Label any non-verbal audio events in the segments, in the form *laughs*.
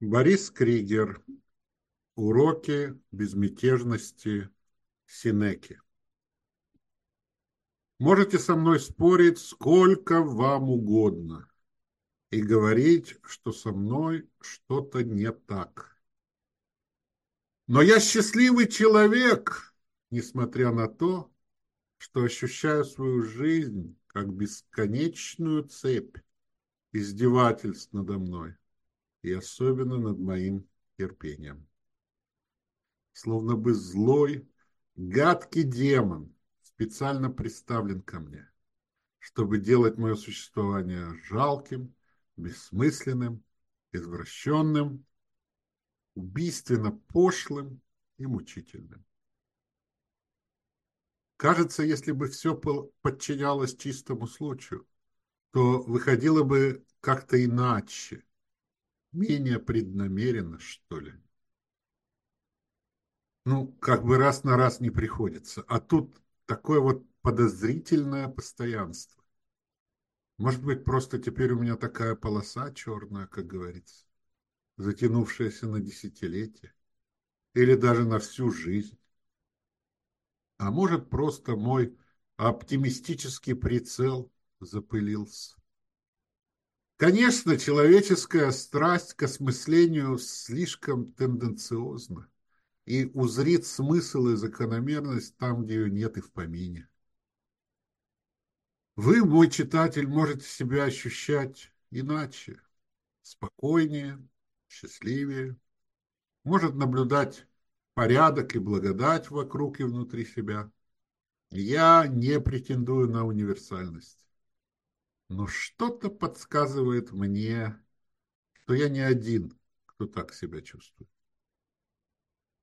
Борис Кригер. Уроки безмятежности Синеки. Можете со мной спорить сколько вам угодно и говорить, что со мной что-то не так. Но я счастливый человек, несмотря на то, что ощущаю свою жизнь как бесконечную цепь издевательств надо мной и особенно над моим терпением. Словно бы злой, гадкий демон специально представлен ко мне, чтобы делать мое существование жалким, бессмысленным, извращенным, убийственно пошлым и мучительным. Кажется, если бы все подчинялось чистому случаю, то выходило бы как-то иначе, менее преднамеренно, что ли. Ну, как бы раз на раз не приходится. А тут такое вот подозрительное постоянство. Может быть, просто теперь у меня такая полоса черная, как говорится, затянувшаяся на десятилетия или даже на всю жизнь. А может, просто мой оптимистический прицел запылился. Конечно, человеческая страсть к осмыслению слишком тенденциозна и узрит смысл и закономерность там, где ее нет и в помине. Вы, мой читатель, можете себя ощущать иначе, спокойнее, счастливее, может наблюдать порядок и благодать вокруг и внутри себя. Я не претендую на универсальность но что-то подсказывает мне, что я не один, кто так себя чувствует.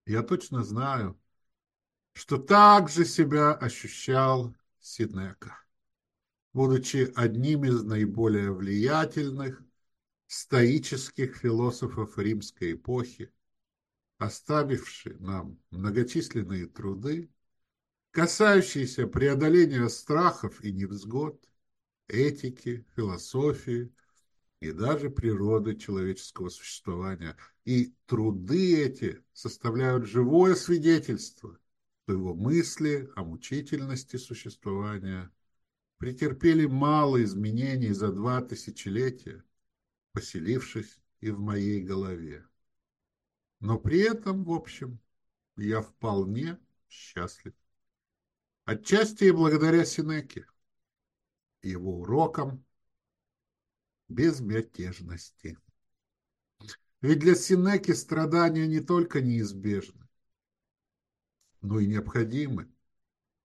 Я точно знаю, что так же себя ощущал Синека, будучи одним из наиболее влиятельных стоических философов римской эпохи, оставивший нам многочисленные труды, касающиеся преодоления страхов и невзгод, этики, философии и даже природы человеческого существования. И труды эти составляют живое свидетельство, что его мысли о мучительности существования претерпели мало изменений за два тысячелетия, поселившись и в моей голове. Но при этом, в общем, я вполне счастлив. Отчасти и благодаря Синеке его уроком безмятежности. Ведь для Синеки страдания не только неизбежны, но и необходимы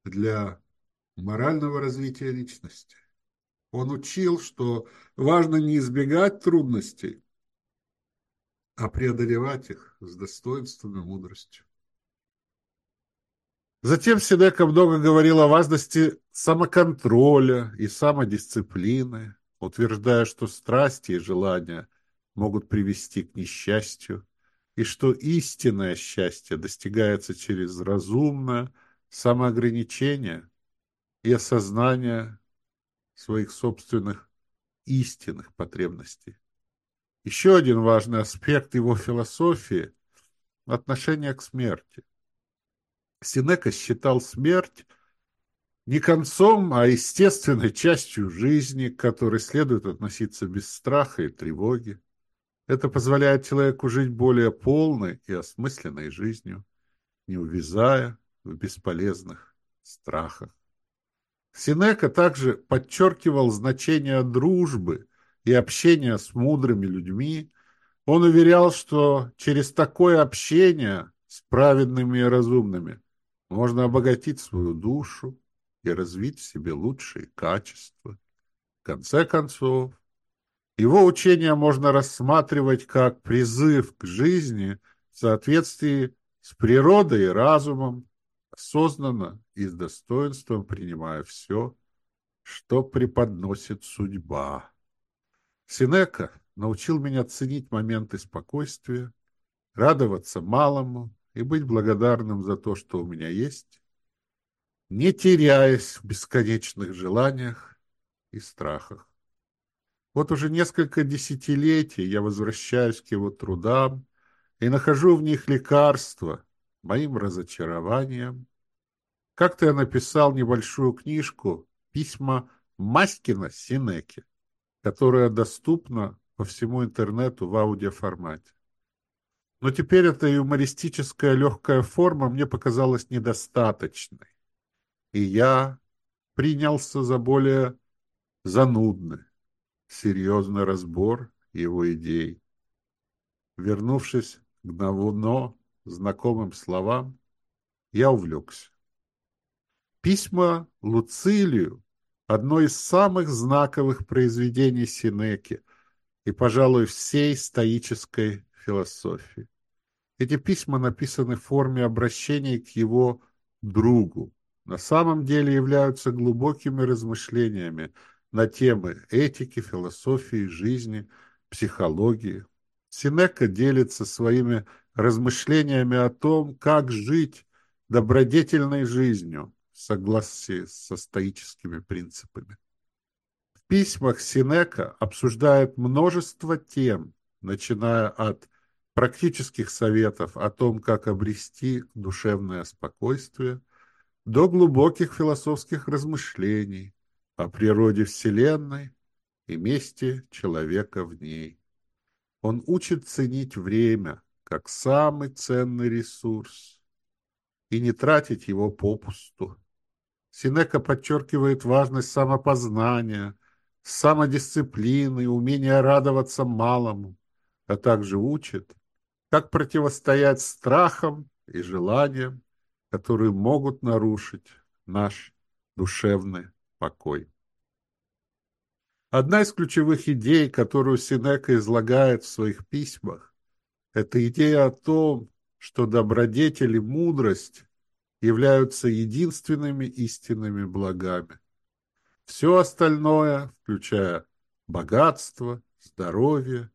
для морального развития личности. Он учил, что важно не избегать трудностей, а преодолевать их с достоинством и мудростью. Затем Синека много говорил о важности самоконтроля и самодисциплины, утверждая, что страсти и желания могут привести к несчастью, и что истинное счастье достигается через разумное самоограничение и осознание своих собственных истинных потребностей. Еще один важный аспект его философии – отношение к смерти. Синека считал смерть не концом, а естественной частью жизни, к которой следует относиться без страха и тревоги. Это позволяет человеку жить более полной и осмысленной жизнью, не увязая в бесполезных страхах. Синека также подчеркивал значение дружбы и общения с мудрыми людьми. Он уверял, что через такое общение с праведными и разумными можно обогатить свою душу и развить в себе лучшие качества. В конце концов, его учение можно рассматривать как призыв к жизни в соответствии с природой и разумом, осознанно и с достоинством принимая все, что преподносит судьба. Синека научил меня ценить моменты спокойствия, радоваться малому и быть благодарным за то, что у меня есть, не теряясь в бесконечных желаниях и страхах. Вот уже несколько десятилетий я возвращаюсь к его трудам и нахожу в них лекарство моим разочарованием. Как-то я написал небольшую книжку «Письма Маськина Синеки», которая доступна по всему интернету в аудиоформате. Но теперь эта юмористическая легкая форма мне показалась недостаточной, и я принялся за более занудный, серьезный разбор его идей. Вернувшись к давно знакомым словам, я увлекся. Письма Луцилию – одно из самых знаковых произведений Синеки и, пожалуй, всей стоической философии. Эти письма написаны в форме обращений к его другу, на самом деле являются глубокими размышлениями на темы этики, философии, жизни, психологии. Синека делится своими размышлениями о том, как жить добродетельной жизнью в согласии со стоическими принципами. В письмах Синека обсуждает множество тем, начиная от практических советов о том, как обрести душевное спокойствие, до глубоких философских размышлений о природе Вселенной и месте человека в ней. Он учит ценить время как самый ценный ресурс и не тратить его попусту. Синека подчеркивает важность самопознания, самодисциплины, умения радоваться малому, а также учит, как противостоять страхам и желаниям, которые могут нарушить наш душевный покой. Одна из ключевых идей, которую Синека излагает в своих письмах, это идея о том, что добродетель и мудрость являются единственными истинными благами. Все остальное, включая богатство, здоровье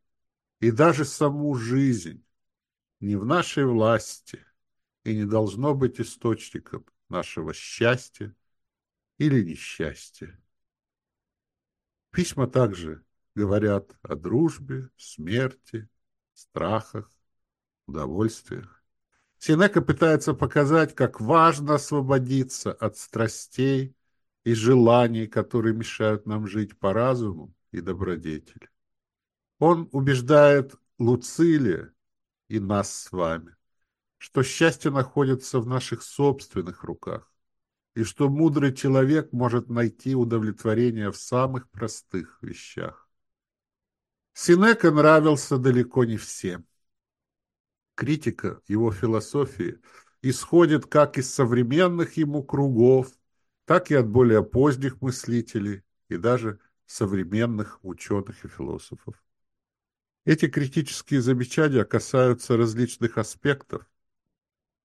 и даже саму жизнь, не в нашей власти и не должно быть источником нашего счастья или несчастья. Письма также говорят о дружбе, смерти, страхах, удовольствиях. Синека пытается показать, как важно освободиться от страстей и желаний, которые мешают нам жить по разуму и добродетели. Он убеждает Луцилия и нас с вами, что счастье находится в наших собственных руках, и что мудрый человек может найти удовлетворение в самых простых вещах. Синека нравился далеко не всем. Критика его философии исходит как из современных ему кругов, так и от более поздних мыслителей и даже современных ученых и философов. Эти критические замечания касаются различных аспектов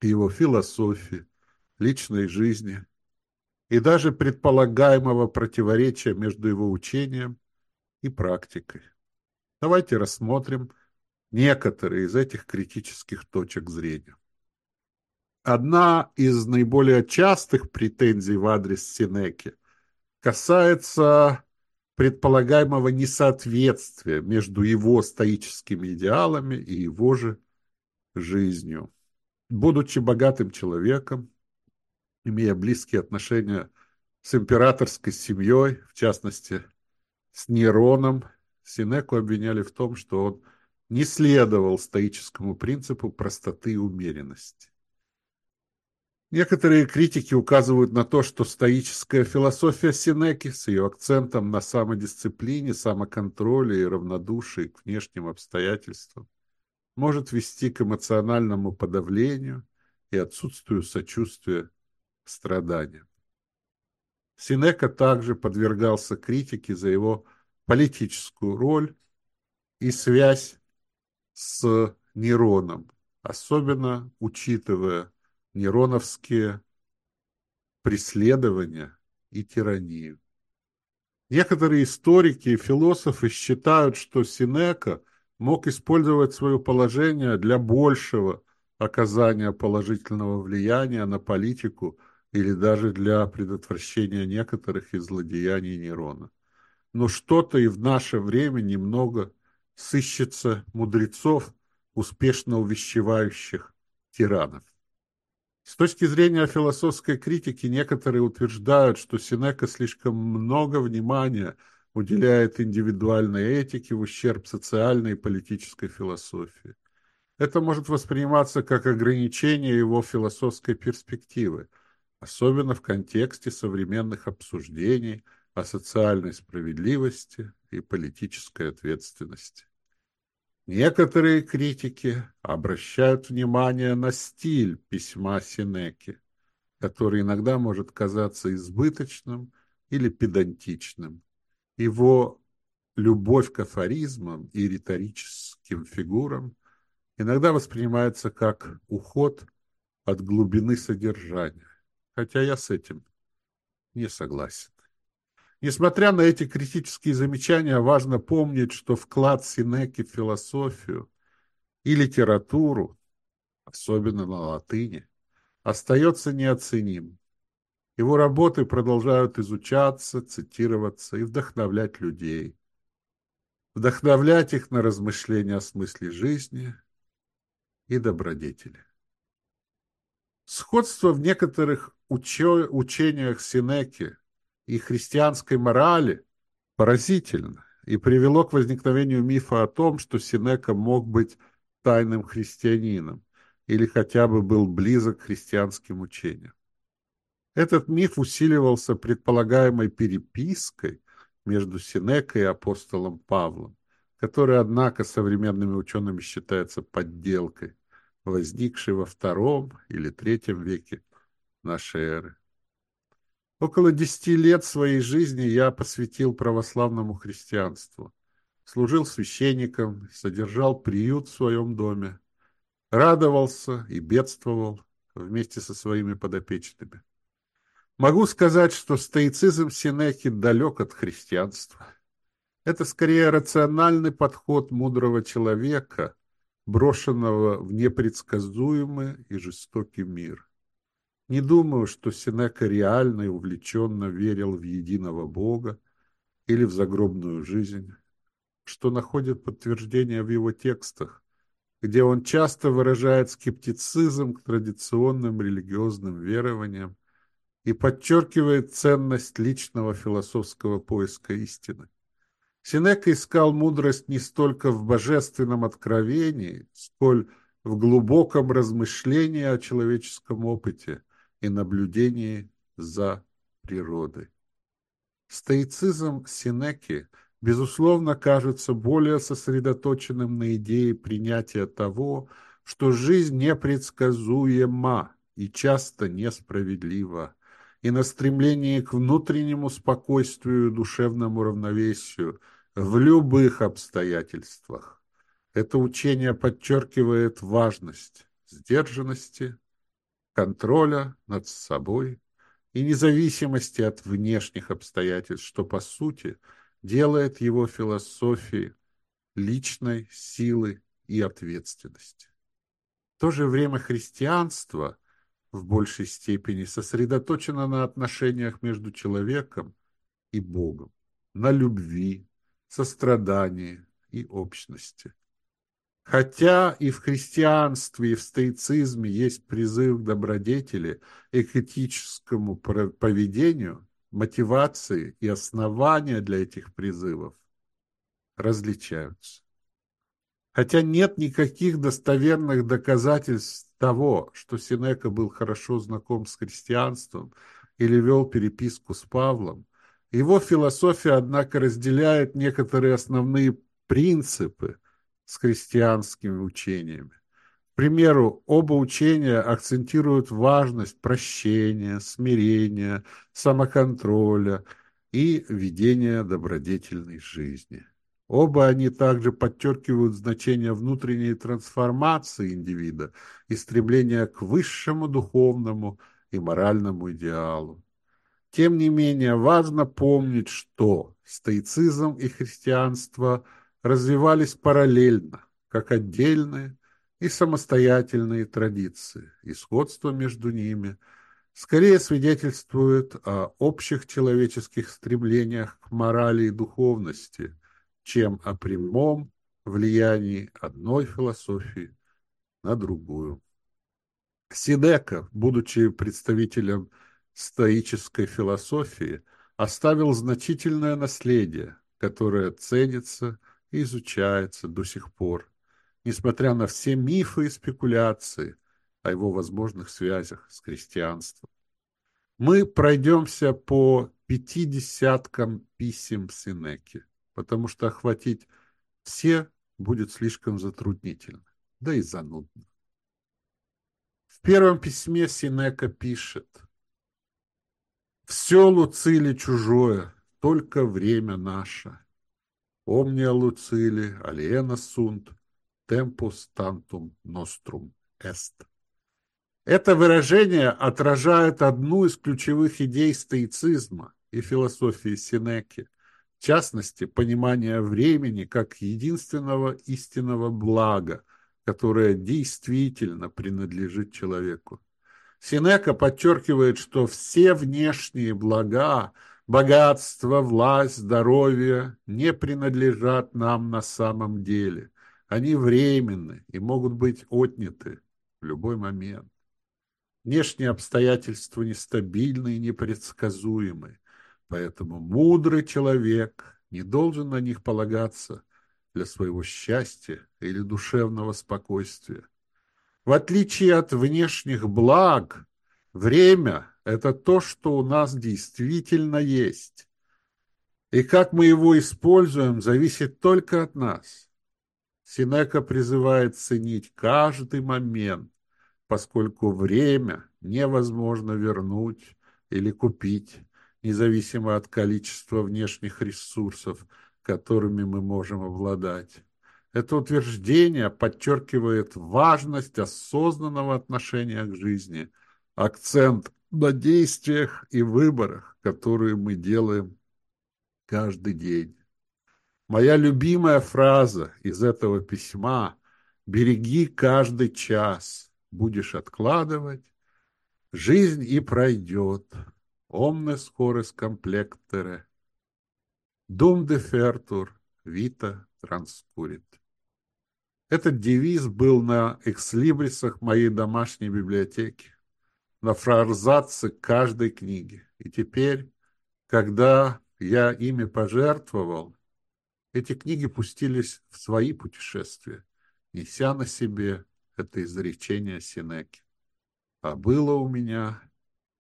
его философии, личной жизни, и даже предполагаемого противоречия между его учением и практикой. Давайте рассмотрим некоторые из этих критических точек зрения. Одна из наиболее частых претензий в адрес Синеки касается предполагаемого несоответствия между его стоическими идеалами и его же жизнью. Будучи богатым человеком, имея близкие отношения с императорской семьей, в частности, с Нероном, Синеку обвиняли в том, что он не следовал стоическому принципу простоты и умеренности. Некоторые критики указывают на то, что стоическая философия Синеки с ее акцентом на самодисциплине, самоконтроле и равнодушии к внешним обстоятельствам может вести к эмоциональному подавлению и отсутствию сочувствия страдания. Синека также подвергался критике за его политическую роль и связь с Нероном, особенно учитывая нероновские преследования и тиранию. Некоторые историки и философы считают, что Синека мог использовать свое положение для большего оказания положительного влияния на политику или даже для предотвращения некоторых из злодеяний Нерона. но что-то и в наше время немного сыщется мудрецов, успешно увещевающих тиранов. С точки зрения философской критики некоторые утверждают, что Синека слишком много внимания уделяет индивидуальной этике в ущерб социальной и политической философии. Это может восприниматься как ограничение его философской перспективы, особенно в контексте современных обсуждений о социальной справедливости и политической ответственности. Некоторые критики обращают внимание на стиль письма Синеки, который иногда может казаться избыточным или педантичным. Его любовь к афоризмам и риторическим фигурам иногда воспринимается как уход от глубины содержания, хотя я с этим не согласен. Несмотря на эти критические замечания, важно помнить, что вклад Синеки в философию и литературу, особенно на латыни, остается неоценим. Его работы продолжают изучаться, цитироваться и вдохновлять людей. Вдохновлять их на размышления о смысле жизни – и добродетели. Сходство в некоторых учениях Синеки и христианской морали поразительно и привело к возникновению мифа о том, что Синека мог быть тайным христианином или хотя бы был близок к христианским учениям. Этот миф усиливался предполагаемой перепиской между Синекой и апостолом Павлом, которая, однако, современными учеными считается подделкой, возникший во втором или третьем веке нашей эры. Около десяти лет своей жизни я посвятил православному христианству. Служил священником, содержал приют в своем доме, радовался и бедствовал вместе со своими подопечными. Могу сказать, что стоицизм Синеки далек от христианства. Это скорее рациональный подход мудрого человека – брошенного в непредсказуемый и жестокий мир. Не думаю, что Сенека реально и увлеченно верил в единого Бога или в загробную жизнь, что находит подтверждение в его текстах, где он часто выражает скептицизм к традиционным религиозным верованиям и подчеркивает ценность личного философского поиска истины. Синека искал мудрость не столько в божественном откровении, сколь в глубоком размышлении о человеческом опыте и наблюдении за природой. Стоицизм Синеки, безусловно, кажется более сосредоточенным на идее принятия того, что жизнь непредсказуема и часто несправедлива, и на стремлении к внутреннему спокойствию и душевному равновесию в любых обстоятельствах. Это учение подчеркивает важность сдержанности, контроля над собой и независимости от внешних обстоятельств, что, по сути, делает его философией личной силы и ответственности. В то же время христианство – в большей степени сосредоточена на отношениях между человеком и Богом, на любви, сострадании и общности. Хотя и в христианстве, и в стоицизме есть призыв к добродетели и к этическому поведению, мотивации и основания для этих призывов различаются. Хотя нет никаких достоверных доказательств того, что Синека был хорошо знаком с христианством или вел переписку с Павлом, его философия, однако, разделяет некоторые основные принципы с христианскими учениями. К примеру, оба учения акцентируют важность прощения, смирения, самоконтроля и ведения добродетельной жизни. Оба они также подчеркивают значение внутренней трансформации индивида и стремления к высшему духовному и моральному идеалу. Тем не менее, важно помнить, что стоицизм и христианство развивались параллельно, как отдельные и самостоятельные традиции, и сходство между ними скорее свидетельствует о общих человеческих стремлениях к морали и духовности, чем о прямом влиянии одной философии на другую. Синека, будучи представителем стоической философии, оставил значительное наследие, которое ценится и изучается до сих пор, несмотря на все мифы и спекуляции о его возможных связях с христианством. Мы пройдемся по пяти десяткам писем Синеки, потому что охватить все будет слишком затруднительно, да и занудно. В первом письме Синека пишет «Все Луцили чужое, только время наше. Omnia Lucili, aliena sunt, tempus tantum nostrum est». Это выражение отражает одну из ключевых идей стоицизма и философии Синеки – в частности, понимание времени как единственного истинного блага, которое действительно принадлежит человеку. Синека подчеркивает, что все внешние блага, богатство, власть, здоровье не принадлежат нам на самом деле. Они временны и могут быть отняты в любой момент. Внешние обстоятельства нестабильны и непредсказуемы. Поэтому мудрый человек не должен на них полагаться для своего счастья или душевного спокойствия. В отличие от внешних благ, время – это то, что у нас действительно есть. И как мы его используем, зависит только от нас. Синека призывает ценить каждый момент, поскольку время невозможно вернуть или купить независимо от количества внешних ресурсов, которыми мы можем обладать. Это утверждение подчеркивает важность осознанного отношения к жизни, акцент на действиях и выборах, которые мы делаем каждый день. Моя любимая фраза из этого письма «Береги каждый час, будешь откладывать, жизнь и пройдет, omnes horis complectere, dum defertur, vita transcurit. Этот девиз был на экслибрисах моей домашней библиотеки, на фразаце каждой книги. И теперь, когда я ими пожертвовал, эти книги пустились в свои путешествия, неся на себе это изречение Синеки. А было у меня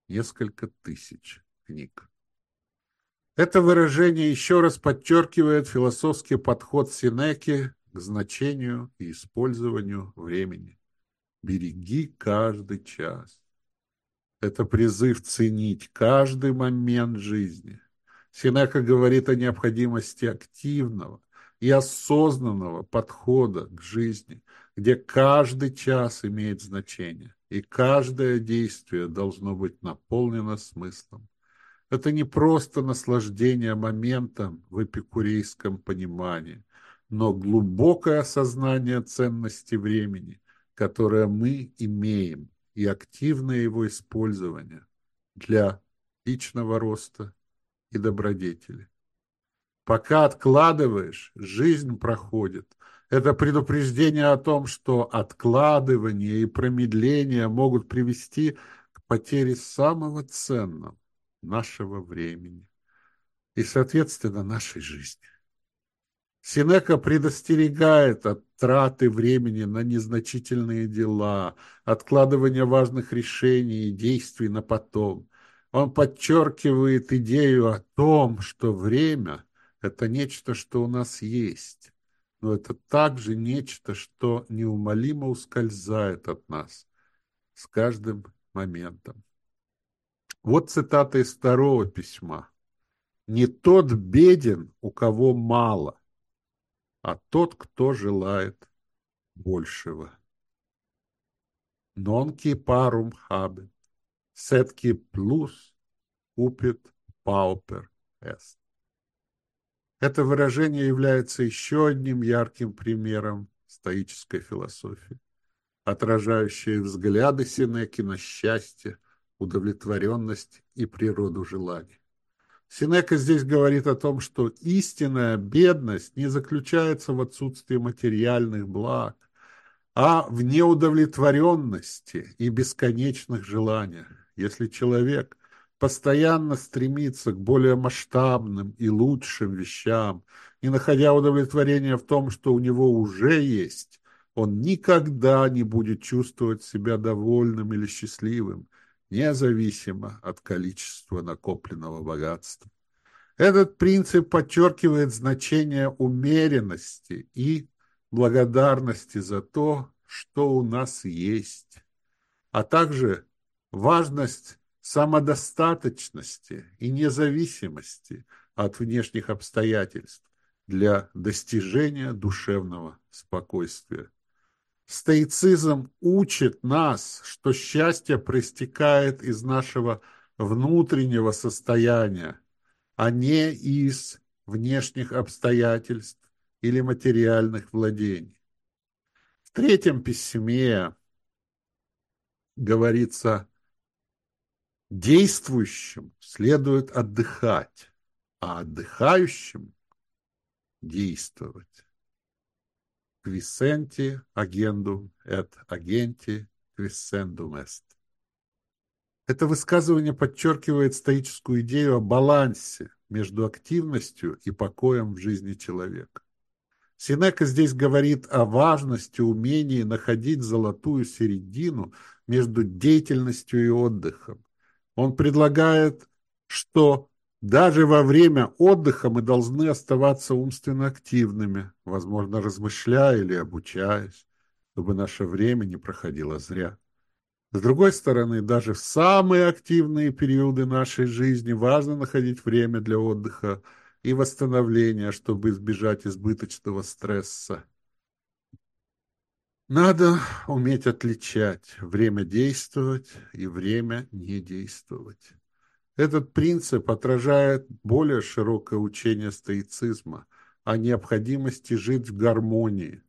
несколько тысяч книг. Это выражение еще раз подчеркивает философский подход Синеки к значению и использованию времени. Береги каждый час. Это призыв ценить каждый момент жизни. Синека говорит о необходимости активного и осознанного подхода к жизни, где каждый час имеет значение и каждое действие должно быть наполнено смыслом. Это не просто наслаждение моментом в эпикурейском понимании, но глубокое осознание ценности времени, которое мы имеем, и активное его использование для личного роста и добродетели. Пока откладываешь, жизнь проходит, это предупреждение о том, что откладывание и промедление могут привести к потере самого ценного нашего времени и, соответственно, нашей жизни. Синека предостерегает от траты времени на незначительные дела, откладывания важных решений и действий на потом. Он подчеркивает идею о том, что время – это нечто, что у нас есть, но это также нечто, что неумолимо ускользает от нас с каждым моментом. Вот цитата из второго письма. «Не тот беден, у кого мало, а тот, кто желает большего». «Нонки парум хабет, сетки плюс купит паупер эст». Это выражение является еще одним ярким примером стоической философии, отражающей взгляды Синеки на счастье, удовлетворенность и природу желаний. Синека здесь говорит о том, что истинная бедность не заключается в отсутствии материальных благ, а в неудовлетворенности и бесконечных желаниях. Если человек постоянно стремится к более масштабным и лучшим вещам, не находя удовлетворения в том, что у него уже есть, он никогда не будет чувствовать себя довольным или счастливым, независимо от количества накопленного богатства. Этот принцип подчеркивает значение умеренности и благодарности за то, что у нас есть, а также важность самодостаточности и независимости от внешних обстоятельств для достижения душевного спокойствия. Стоицизм учит нас, что счастье проистекает из нашего внутреннего состояния, а не из внешних обстоятельств или материальных владений. В третьем письме говорится Действующим следует отдыхать, а отдыхающим действовать. Quisenti agendum et agenti quisendum est. Это высказывание подчеркивает стоическую идею о балансе между активностью и покоем в жизни человека. Синека здесь говорит о важности умении находить золотую середину между деятельностью и отдыхом, он предлагает, что даже во время отдыха мы должны оставаться умственно активными, возможно, размышляя или обучаясь, чтобы наше время не проходило зря. С другой стороны, даже в самые активные периоды нашей жизни важно находить время для отдыха и восстановления, чтобы избежать избыточного стресса. Надо уметь отличать время действовать и время не действовать. Этот принцип отражает более широкое учение стоицизма о необходимости жить в гармонии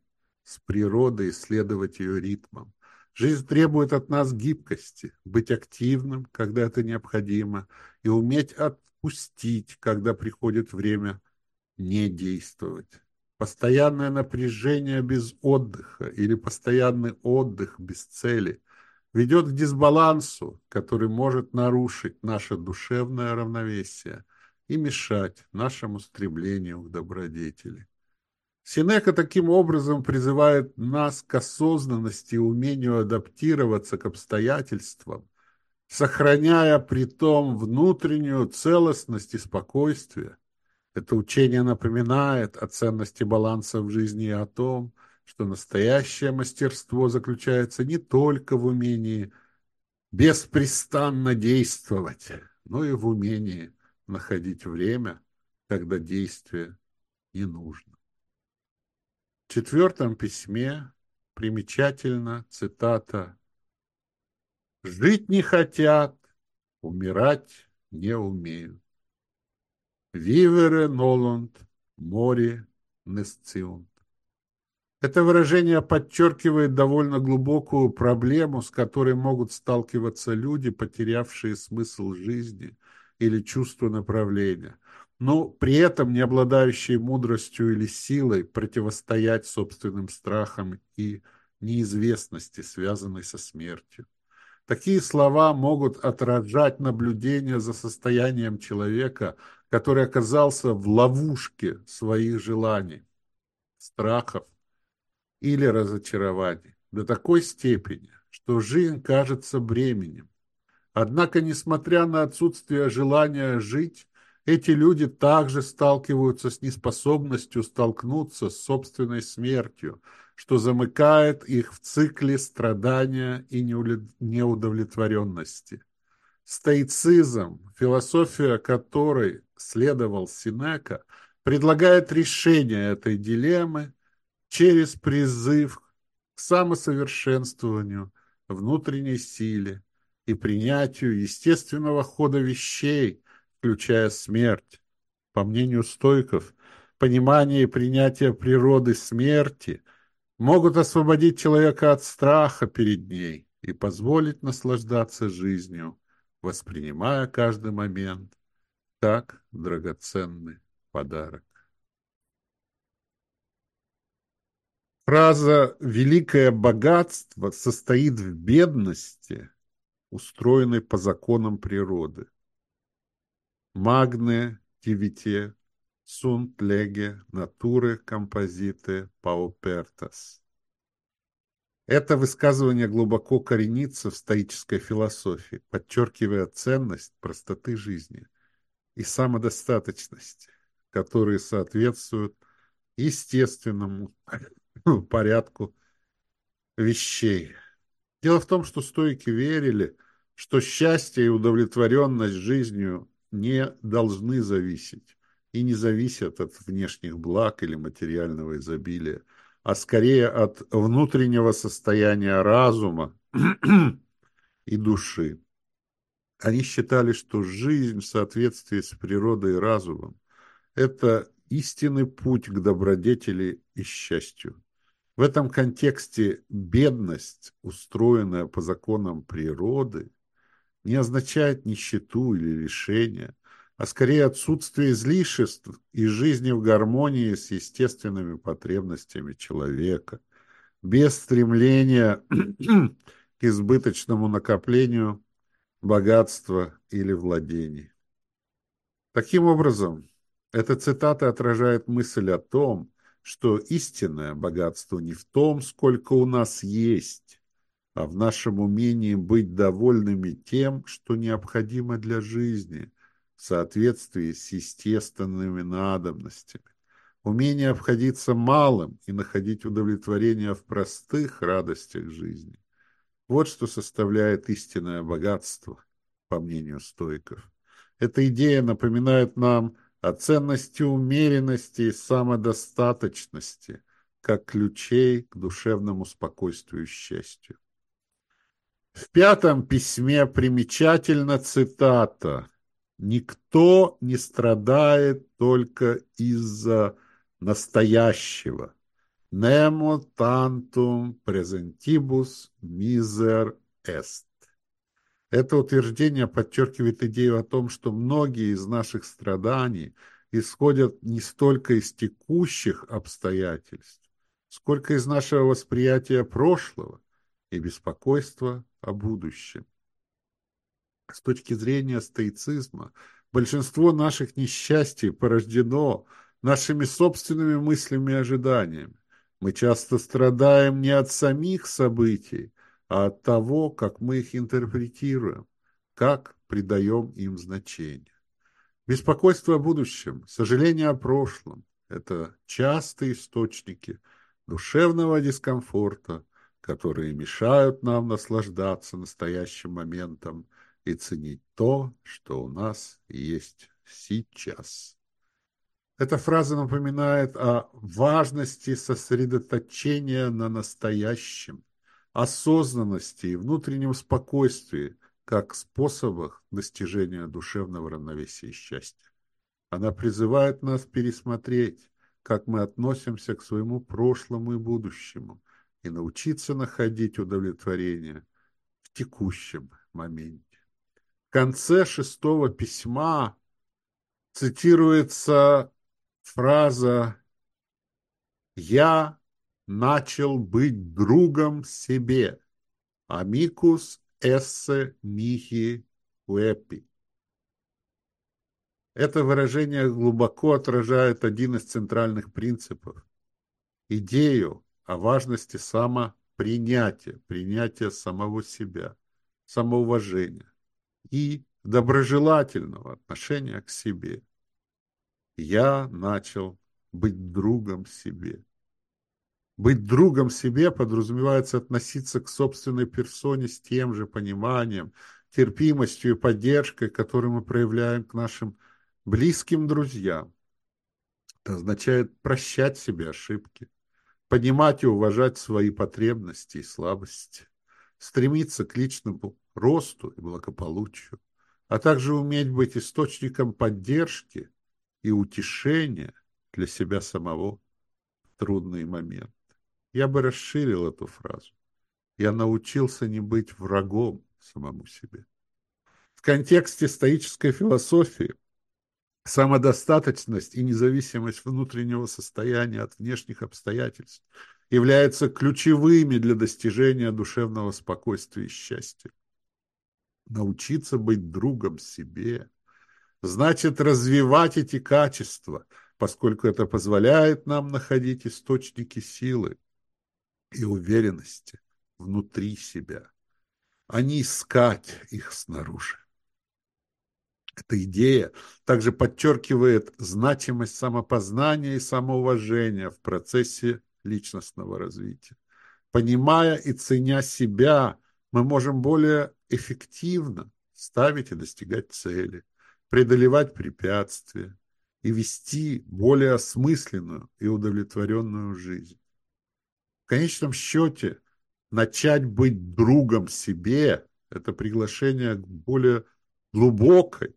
с природой и следовать ее ритмам. Жизнь требует от нас гибкости, быть активным, когда это необходимо, и уметь отпустить, когда приходит время не действовать. Постоянное напряжение без отдыха или постоянный отдых без цели ведет к дисбалансу, который может нарушить наше душевное равновесие и мешать нашему стремлению к добродетели. Синека таким образом призывает нас к осознанности и умению адаптироваться к обстоятельствам, сохраняя при том внутреннюю целостность и спокойствие, это учение напоминает о ценности баланса в жизни и о том, что настоящее мастерство заключается не только в умении беспрестанно действовать, но и в умении находить время, когда действие не нужно. В четвертом письме примечательна цитата «Жить не хотят, умирать не умеют». Вивере нолунд, море несциунт. Это выражение подчеркивает довольно глубокую проблему, с которой могут сталкиваться люди, потерявшие смысл жизни или чувство направления, но при этом не обладающие мудростью или силой противостоять собственным страхам и неизвестности, связанной со смертью. Такие слова могут отражать наблюдение за состоянием человека, который оказался в ловушке своих желаний, страхов или разочарований до такой степени, что жизнь кажется бременем. Однако, несмотря на отсутствие желания жить, эти люди также сталкиваются с неспособностью столкнуться с собственной смертью, что замыкает их в цикле страдания и неудовлетворенности. Стоицизм, философия которой следовал Синека, предлагает решение этой дилеммы через призыв к самосовершенствованию, внутренней силе и принятию естественного хода вещей, включая смерть. По мнению стойков, понимание и принятие природы смерти могут освободить человека от страха перед ней и позволить наслаждаться жизнью воспринимая каждый момент как драгоценный подарок. Фраза «великое богатство состоит в бедности», устроенной по законам природы. Магне дивите sunt lege nature composite paupertas. Это высказывание глубоко коренится в стоической философии, подчеркивая ценность простоты жизни и самодостаточности, которые соответствуют естественному *laughs* порядку вещей. Дело в том, что стойки верили, что счастье и удовлетворенность жизнью не должны зависеть и не зависят от внешних благ или материального изобилия, а скорее от внутреннего состояния разума *clears throat* и души. Они считали, что жизнь в соответствии с природой и разумом – это истинный путь к добродетели и счастью. В этом контексте бедность, устроенная по законам природы, не означает нищету или лишение, а скорее отсутствие излишеств и жизни в гармонии с естественными потребностями человека, без стремления *clears throat* к избыточному накоплению богатства или владений. Таким образом, эта цитата отражает мысль о том, что истинное богатство не в том, сколько у нас есть, а в нашем умении быть довольными тем, что необходимо для жизни, в соответствии с естественными надобностями. Умение обходиться малым и находить удовлетворение в простых радостях жизни. Вот что составляет истинное богатство, по мнению стоиков. Эта идея напоминает нам о ценности умеренности и самодостаточности, как ключей к душевному спокойствию и счастью. В пятом письме примечательна цитата «Никто не страдает только из-за настоящего. Nemo tantum presentibus miser est». Это утверждение подчеркивает идею о том, что многие из наших страданий исходят не столько из текущих обстоятельств, сколько из нашего восприятия прошлого и беспокойства о будущем. С точки зрения стоицизма, большинство наших несчастий порождено нашими собственными мыслями и ожиданиями. Мы часто страдаем не от самих событий, а от того, как мы их интерпретируем, как придаем им значение. Беспокойство о будущем, сожаление о прошлом – это частые источники душевного дискомфорта, которые мешают нам наслаждаться настоящим моментом и ценить то, что у нас есть сейчас. Эта фраза напоминает о важности сосредоточения на настоящем – осознанности и внутреннем спокойствии как способах достижения душевного равновесия и счастья. Она призывает нас пересмотреть, как мы относимся к своему прошлому и будущему, и научиться находить удовлетворение в текущем моменте. В конце шестого письма цитируется фраза «Я начал быть другом себе. Амикус эссе михи уэпи. Это выражение глубоко отражает один из центральных принципов – идею о важности самопринятия, принятия самого себя, самоуважения и доброжелательного отношения к себе. Я начал быть другом себе. Быть другом себе подразумевается относиться к собственной персоне с тем же пониманием, терпимостью и поддержкой, которую мы проявляем к нашим близким друзьям. Это означает прощать себе ошибки, понимать и уважать свои потребности и слабости, стремиться к личному росту и благополучию, а также уметь быть источником поддержки и утешения для себя самого в трудные моменты. Я бы расширил эту фразу. Я научился не быть врагом самому себе. В контексте стоической философии самодостаточность и независимость внутреннего состояния от внешних обстоятельств являются ключевыми для достижения душевного спокойствия и счастья. Научиться быть другом себе значит развивать эти качества, поскольку это позволяет нам находить источники силы и уверенности внутри себя, а не искать их снаружи. Эта идея также подчеркивает значимость самопознания и самоуважения в процессе личностного развития. Понимая и ценя себя, мы можем более эффективно ставить и достигать цели, преодолевать препятствия и вести более осмысленную и удовлетворенную жизнь. Конечном счете, начать быть другом себе – это приглашение к более глубокой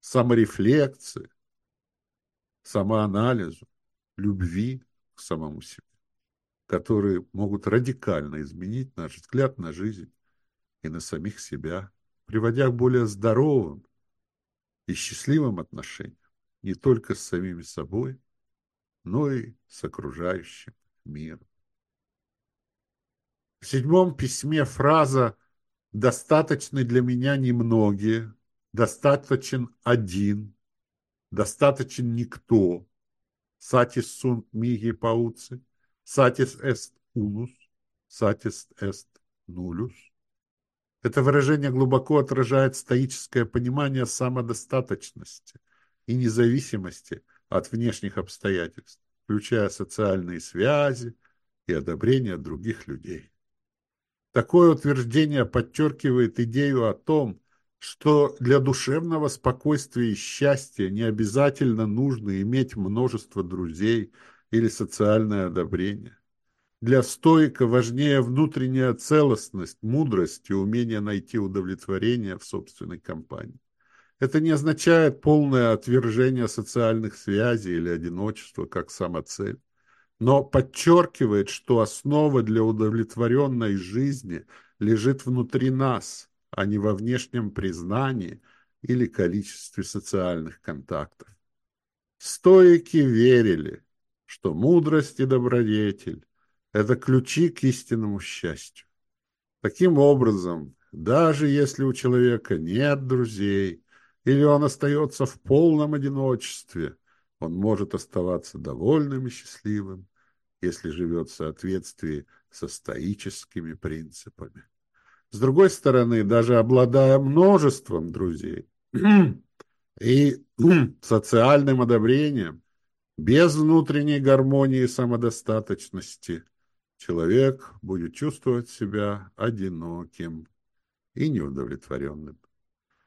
саморефлекции, самоанализу, любви к самому себе, которые могут радикально изменить наш взгляд на жизнь и на самих себя, приводя к более здоровым и счастливым отношениям не только с самими собой, но и с окружающим миром. В седьмом письме фраза «достаточны для меня немногие» достаточен один, достаточен никто, сатис сунт миги пауци, сатис эст унус, сатис эст нулюс. Это выражение глубоко отражает стоическое понимание самодостаточности и независимости от внешних обстоятельств, включая социальные связи и одобрение других людей. Такое утверждение подчеркивает идею о том, что для душевного спокойствия и счастья не обязательно нужно иметь множество друзей или социальное одобрение. Для стоика важнее внутренняя целостность, мудрость и умение найти удовлетворение в собственной компании. Это не означает полное отвержение социальных связей или одиночества как самоцель, но подчеркивает, что основа для удовлетворенной жизни лежит внутри нас – а не во внешнем признании или количестве социальных контактов. Стоики верили, что мудрость и добродетель – это ключи к истинному счастью. Таким образом, даже если у человека нет друзей или он остается в полном одиночестве, он может оставаться довольным и счастливым, если живет в соответствии со стоическими принципами. С другой стороны, даже обладая множеством друзей и социальным одобрением, без внутренней гармонии и самодостаточности, человек будет чувствовать себя одиноким и неудовлетворенным.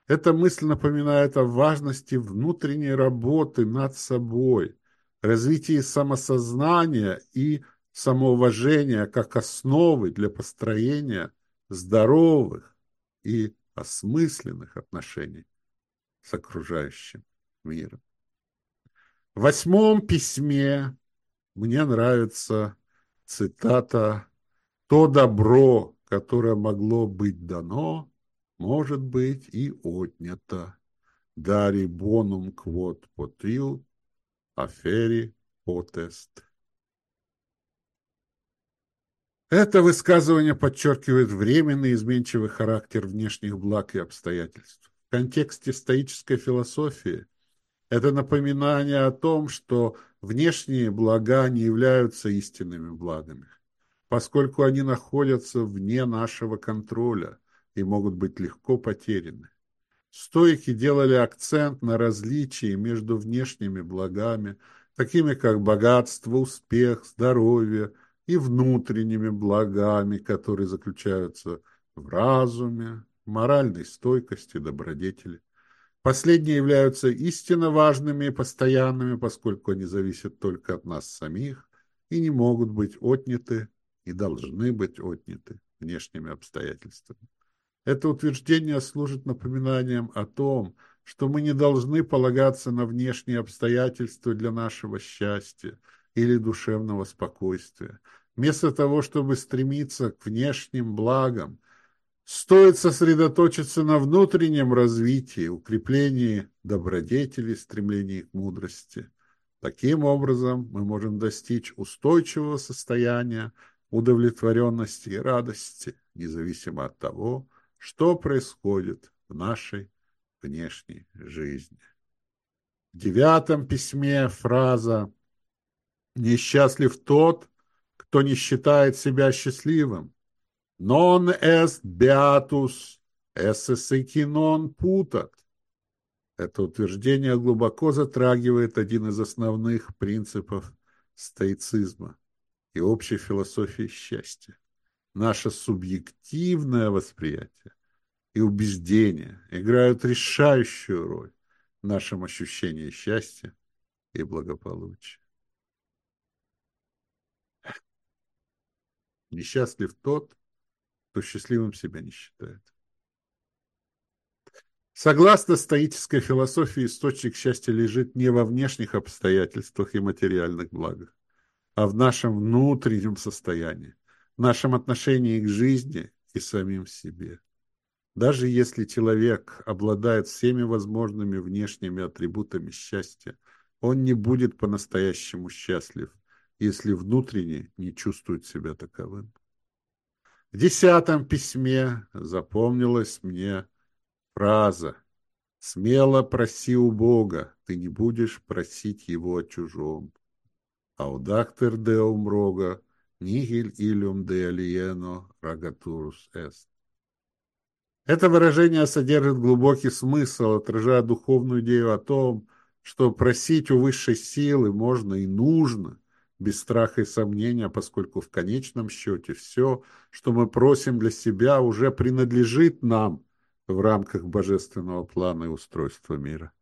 Эта мысль напоминает о важности внутренней работы над собой, развитии самосознания и самоуважения как основы для построения здоровых и осмысленных отношений с окружающим миром. В восьмом письме мне нравится цитата «То добро, которое могло быть дано, может быть и отнято. Дари бонум квот потил, афери потест». Это высказывание подчеркивает временный изменчивый характер внешних благ и обстоятельств. В контексте стоической философии это напоминание о том, что внешние блага не являются истинными благами, поскольку они находятся вне нашего контроля и могут быть легко потеряны. Стойки делали акцент на различии между внешними благами, такими как богатство, успех, здоровье – и внутренними благами, которые заключаются в разуме, моральной стойкости, добродетели. Последние являются истинно важными и постоянными, поскольку они зависят только от нас самих и не могут быть отняты и должны быть отняты внешними обстоятельствами. Это утверждение служит напоминанием о том, что мы не должны полагаться на внешние обстоятельства для нашего счастья или душевного спокойствия, Вместо того, чтобы стремиться к внешним благам, Стоит сосредоточиться на внутреннем развитии, укреплении добродетели, стремлении к мудрости. Таким образом, мы можем достичь устойчивого состояния удовлетворенности и радости, независимо от того, что происходит в нашей внешней жизни. В девятом письме фраза «Несчастлив тот, кто не считает себя счастливым. Non est beatus esse non putat». Это утверждение глубоко затрагивает один из основных принципов стоицизма и общей философии счастья. Наше субъективное восприятие и убеждения играют решающую роль в нашем ощущении счастья и благополучия. Несчастлив тот, кто счастливым себя не считает. Согласно стоической философии, источник счастья лежит не во внешних обстоятельствах и материальных благах, а в нашем внутреннем состоянии, в нашем отношении к жизни и самим себе. Даже если человек обладает всеми возможными внешними атрибутами счастья, он не будет по-настоящему счастлив, если внутренне не чувствует себя таковым. В десятом письме запомнилась мне фраза «Смело проси у Бога, ты не будешь просить Его о чужом». «Аудактер деум рога, нигель илюм де алиено рогатурус эст». Это выражение содержит глубокий смысл, отражая духовную идею о том, что просить у высшей силы можно и нужно, без страха и сомнения, поскольку в конечном счете все, что мы просим для себя, уже принадлежит нам в рамках божественного плана и устройства мира.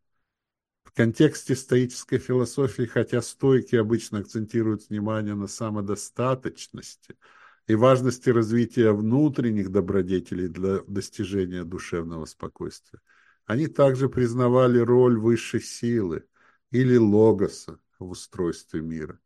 В контексте стоической философии, хотя стойки обычно акцентируют внимание на самодостаточности – и важности развития внутренних добродетелей для достижения душевного спокойствия. Они также признавали роль высшей силы или логоса в устройстве мира.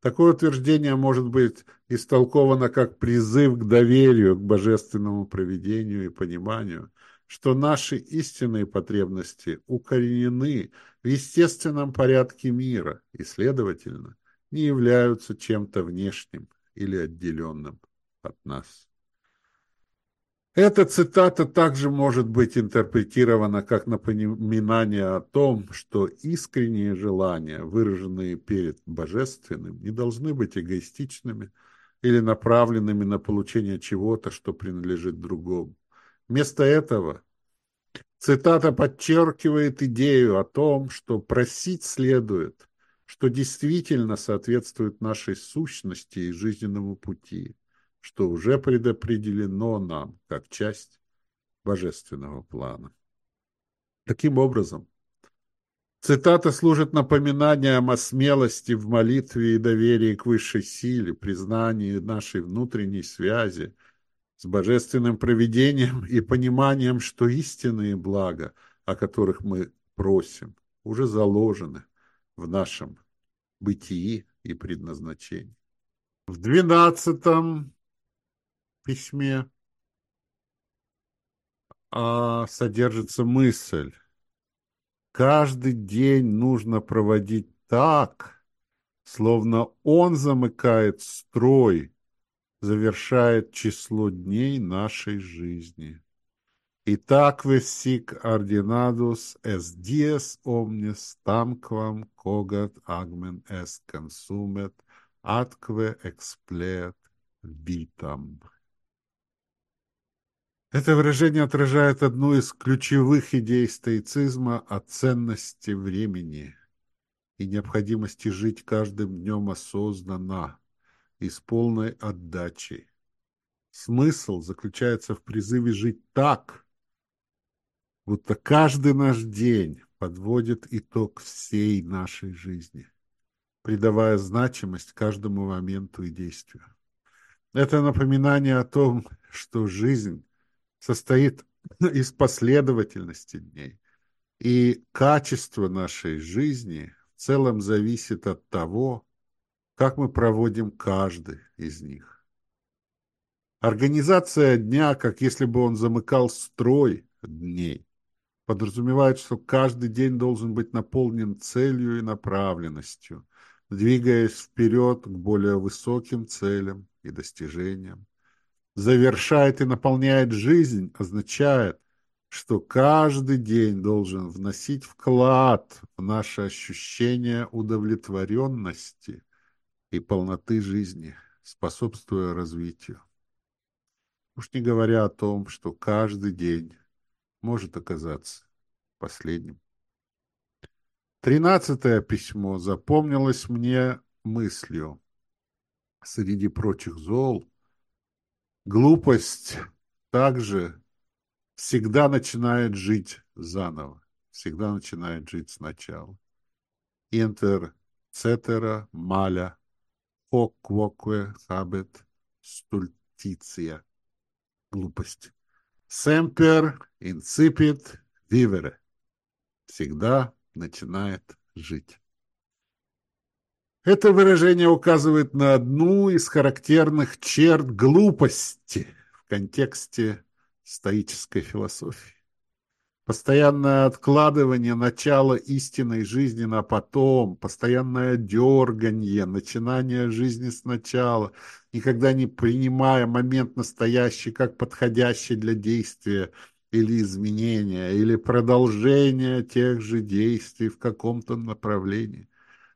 Такое утверждение может быть истолковано как призыв к доверию к божественному проведению и пониманию, что наши истинные потребности укоренены в естественном порядке мира и, следовательно, не являются чем-то внешним или отделенным от нас. Эта цитата также может быть интерпретирована как напоминание о том, что искренние желания, выраженные перед Божественным, не должны быть эгоистичными или направленными на получение чего-то, что принадлежит другому. Вместо этого цитата подчеркивает идею о том, что просить следует что действительно соответствует нашей сущности и жизненному пути, что уже предопределено нам как часть божественного плана. Таким образом, цитата служит напоминанием о смелости в молитве и доверии к высшей силе, признании нашей внутренней связи с божественным провидением и пониманием, что истинные блага, о которых мы просим, уже заложены в нашем бытии и предназначении. В двенадцатом письме а, содержится мысль. Каждый день нужно проводить так, словно он замыкает строй, завершает число дней нашей жизни. Itaque sic ordinadus est dies omnes tamquam cogat agmen est consumet, atque expleat vitam. Это выражение отражает одну из ключевых идей стоицизма о ценности времени и необходимости жить каждым днем осознанно и с полной отдачей. Смысл заключается в призыве жить так – будто каждый наш день подводит итог всей нашей жизни, придавая значимость каждому моменту и действию. Это напоминание о том, что жизнь состоит *clears throat* из последовательности дней, и качество нашей жизни в целом зависит от того, как мы проводим каждый из них. Организация дня, как если бы он замыкал строй дней, подразумевает, что каждый день должен быть наполнен целью и направленностью, двигаясь вперед к более высоким целям и достижениям. Завершает и наполняет жизнь означает, что каждый день должен вносить вклад в наше ощущение удовлетворенности и полноты жизни, способствуя развитию. Уж не говоря о том, что каждый день может оказаться последним. Тринадцатое письмо запомнилось мне мыслью. Среди прочих зол глупость также всегда начинает жить заново, всегда начинает жить сначала. Интер цетера маля quoque habet stultitia глупость. Семпер инципит вивере. Всегда начинает жить. Это выражение указывает на одну из характерных черт глупости в контексте стоической философии. Постоянное откладывание начала истинной жизни на потом, постоянное дерганье, начинание жизни сначала, никогда не принимая момент настоящий как подходящий для действия или изменения, или продолжения тех же действий в каком-то направлении.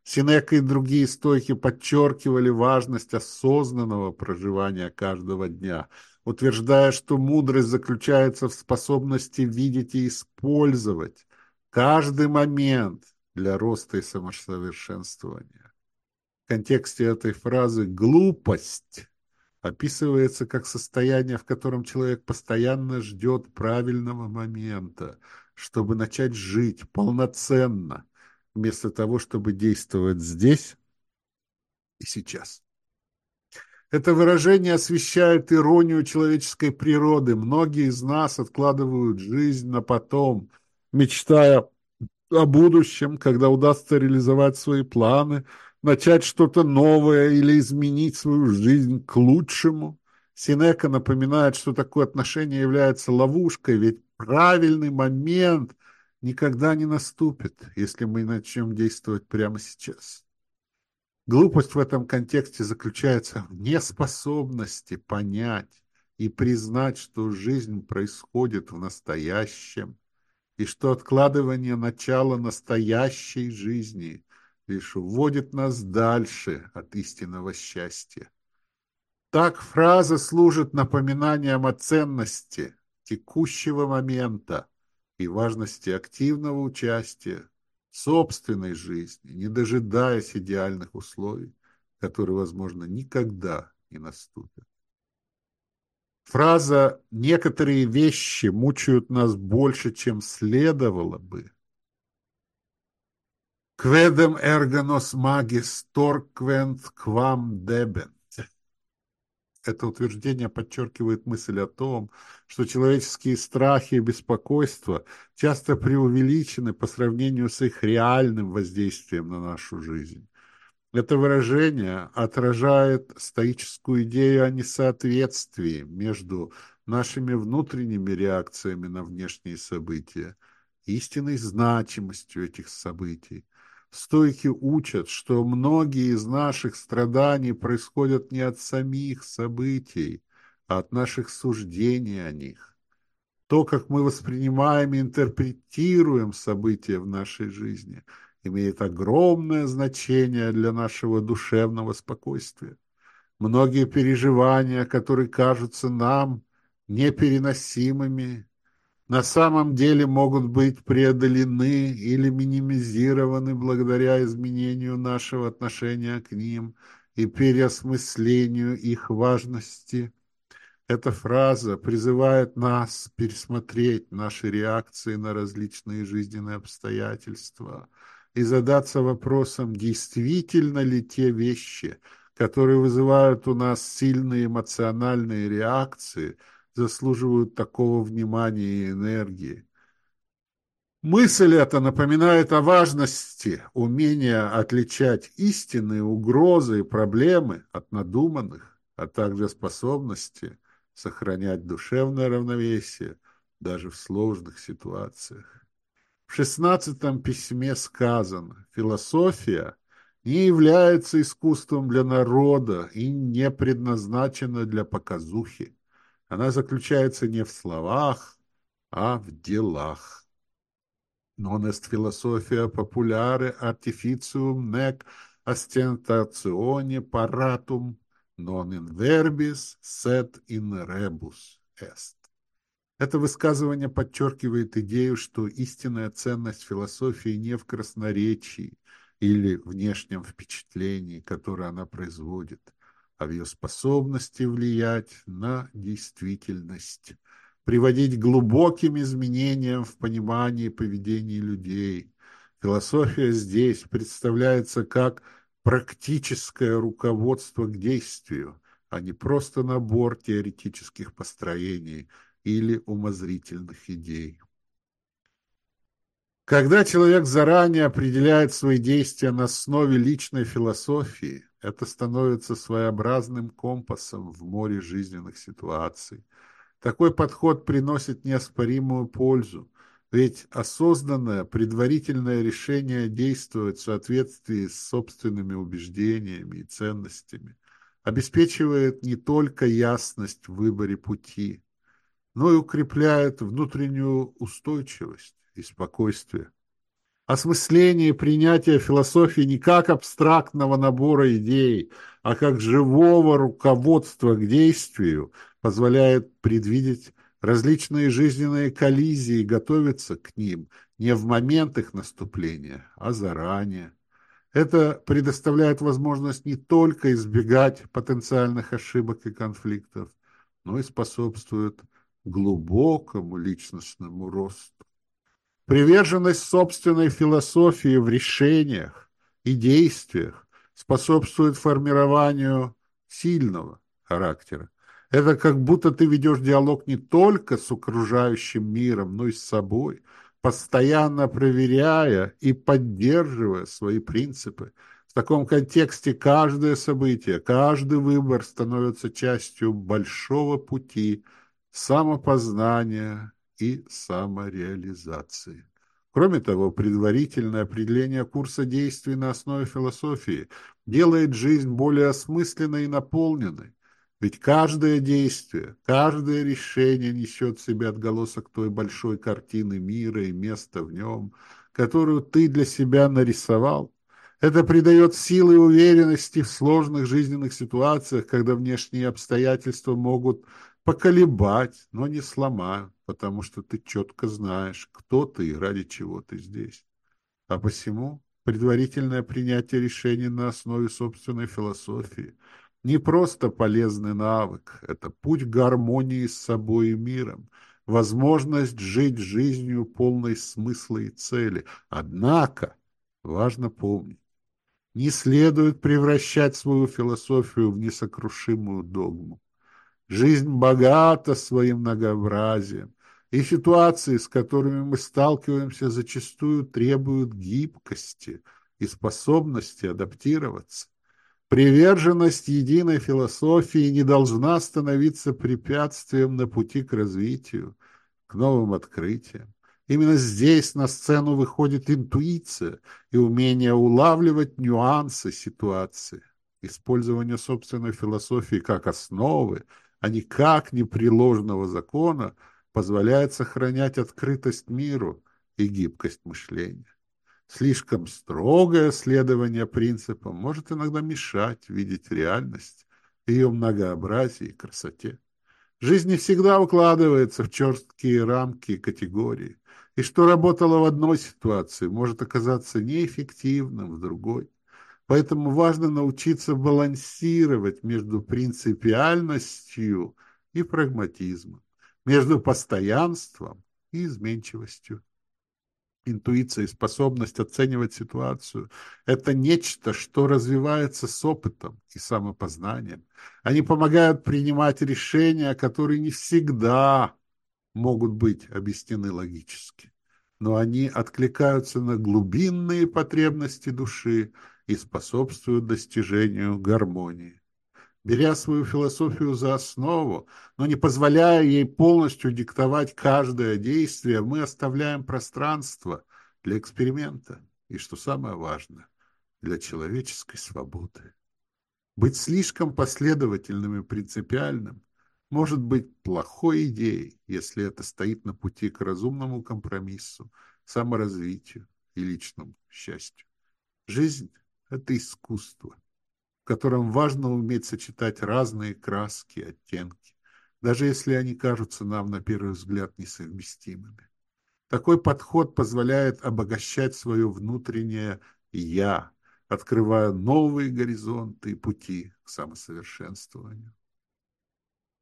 Синека и другие стойки подчеркивали важность осознанного проживания каждого дня – утверждая, что мудрость заключается в способности видеть и использовать каждый момент для роста и самосовершенствования. В контексте этой фразы «глупость» описывается как состояние, в котором человек постоянно ждет правильного момента, чтобы начать жить полноценно, вместо того, чтобы действовать здесь и сейчас. Это выражение освещает иронию человеческой природы. Многие из нас откладывают жизнь на потом, мечтая о будущем, когда удастся реализовать свои планы, начать что-то новое или изменить свою жизнь к лучшему. Синека напоминает, что такое отношение является ловушкой, ведь правильный момент никогда не наступит, если мы начнем действовать прямо сейчас. Глупость в этом контексте заключается в неспособности понять и признать, что жизнь происходит в настоящем, и что откладывание начала настоящей жизни лишь уводит нас дальше от истинного счастья. Так фраза служит напоминанием о ценности текущего момента и важности активного участия собственной жизни, не дожидаясь идеальных условий, которые, возможно, никогда не наступят. Фраза «некоторые вещи мучают нас больше, чем следовало бы» «Кведем эргонос магис торквент квам дебен» это утверждение подчеркивает мысль о том, что человеческие страхи и беспокойства часто преувеличены по сравнению с их реальным воздействием на нашу жизнь. Это выражение отражает стоическую идею о несоответствии между нашими внутренними реакциями на внешние события и истинной значимостью этих событий. Стойки учат, что многие из наших страданий происходят не от самих событий, а от наших суждений о них. То, как мы воспринимаем и интерпретируем события в нашей жизни, имеет огромное значение для нашего душевного спокойствия. Многие переживания, которые кажутся нам непереносимыми, на самом деле могут быть преодолены или минимизированы благодаря изменению нашего отношения к ним и переосмыслению их важности. Эта фраза призывает нас пересмотреть наши реакции на различные жизненные обстоятельства и задаться вопросом, действительно ли те вещи, которые вызывают у нас сильные эмоциональные реакции – заслуживают такого внимания и энергии. Мысль эта напоминает о важности умения отличать истинные угрозы и проблемы от надуманных, а также способности сохранять душевное равновесие даже в сложных ситуациях. В шестнадцатом письме сказано, философия не является искусством для народа и не предназначена для показухи. Она заключается не в словах, а в делах. Non est philosophia populare artificium nec ostentatione paratum, non in verbis, sed in rebus est. Это высказывание подчеркивает идею, что истинная ценность философии не в красноречии или внешнем впечатлении, которое она производит, а в ее способности влиять на действительность, приводить к глубоким изменениям в понимании и поведении людей. Философия здесь представляется как практическое руководство к действию, а не просто набор теоретических построений – или умозрительных идей. Когда человек заранее определяет свои действия на основе личной философии, это становится своеобразным компасом в море жизненных ситуаций. Такой подход приносит неоспоримую пользу, ведь осознанное предварительное решение действовать в соответствии с собственными убеждениями и ценностями обеспечивает не только ясность в выборе пути, но и укрепляет внутреннюю устойчивость и спокойствие. Осмысление и принятие философии не как абстрактного набора идей, а как живого руководства к действию позволяет предвидеть различные жизненные коллизии и готовиться к ним не в момент их наступления, а заранее. Это предоставляет возможность не только избегать потенциальных ошибок и конфликтов, но и способствует глубокому личностному росту. Приверженность собственной философии в решениях и действиях способствует формированию сильного характера. Это как будто ты ведешь диалог не только с окружающим миром, но и с собой, постоянно проверяя и поддерживая свои принципы. В таком контексте каждое событие, каждый выбор становится частью большого пути – самопознания и самореализации. Кроме того, предварительное определение курса действий на основе философии делает жизнь более осмысленной и наполненной. Ведь каждое действие, каждое решение несет в себе отголосок той большой картины мира и места в нем, которую ты для себя нарисовал. Это придает силы и уверенности в сложных жизненных ситуациях, когда внешние обстоятельства могут поколебать, но не сломают, потому что ты четко знаешь, кто ты и ради чего ты здесь. А посему предварительное принятие решений на основе собственной философии не просто полезный навык, это путь гармонии с собой и миром, возможность жить жизнью полной смысла и цели. Однако, важно помнить, не следует превращать свою философию в несокрушимую догму. Жизнь богата своим многообразием, и ситуации, с которыми мы сталкиваемся, зачастую требуют гибкости и способности адаптироваться. Приверженность единой философии не должна становиться препятствием на пути к развитию, к новым открытиям. Именно здесь на сцену выходит интуиция и умение улавливать нюансы ситуации. Использование собственной философии как основы – а никак непреложного закона, позволяет сохранять открытость миру и гибкость мышления. Слишком строгое следование принципам может иногда мешать видеть реальность, ее многообразие и красоте. Жизнь не всегда укладывается в черсткие рамки и категории, и что работало в одной ситуации, может оказаться неэффективным в другой. Поэтому важно научиться балансировать между принципиальностью и прагматизмом, между постоянством и изменчивостью. Интуиция и способность оценивать ситуацию – это нечто, что развивается с опытом и самопознанием. Они помогают принимать решения, которые не всегда могут быть объяснены логически, но они откликаются на глубинные потребности души – и способствуют достижению гармонии. Беря свою философию за основу, но не позволяя ей полностью диктовать каждое действие, мы оставляем пространство для эксперимента и, что самое важное, для человеческой свободы. Быть слишком последовательным и принципиальным может быть плохой идеей, если это стоит на пути к разумному компромиссу, саморазвитию и личному счастью. Жизнь – это искусство, котором важно уметь сочетать разные краски, оттенки, даже если они кажутся нам на первый взгляд несовместимыми. Такой подход позволяет обогащать свое внутреннее «я», открывая новые горизонты и пути к самосовершенствованию.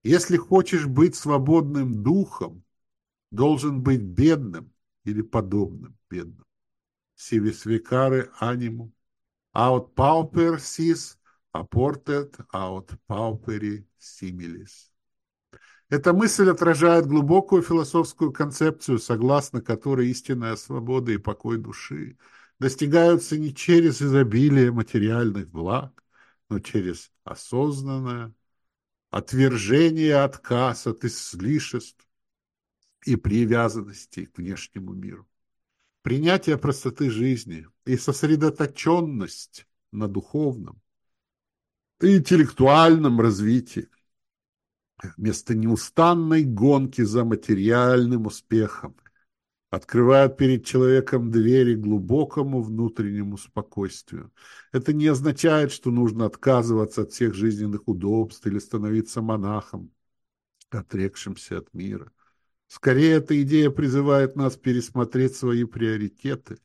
Если хочешь быть свободным духом, должен быть бедным или подобным бедным. Сивис викаре аниму, aut pauper sis, aportet aut pauperi similis. Эта мысль отражает глубокую философскую концепцию, согласно которой истинная свобода и покой души достигаются не через изобилие материальных благ, но через осознанное отвержение, отказ от излишеств и привязанности к внешнему миру. Принятие простоты жизни и сосредоточенность на духовном интеллектуальном развитии вместо неустанной гонки за материальным успехом открывают перед человеком двери глубокому внутреннему спокойствию. Это не означает, что нужно отказываться от всех жизненных удобств или становиться монахом, отрекшимся от мира. Скорее, эта идея призывает нас пересмотреть свои приоритеты,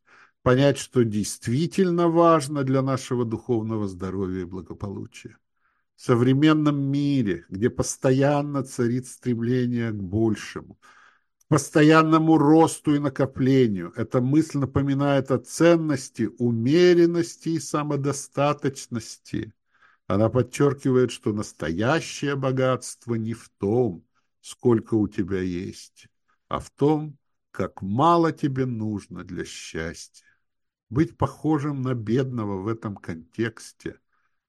понять, что действительно важно для нашего духовного здоровья и благополучия. В современном мире, где постоянно царит стремление к большему – постоянному росту и накоплению. Эта мысль напоминает о ценности, умеренности и самодостаточности. Она подчеркивает, что настоящее богатство не в том, сколько у тебя есть, а в том, как мало тебе нужно для счастья. Быть похожим на бедного в этом контексте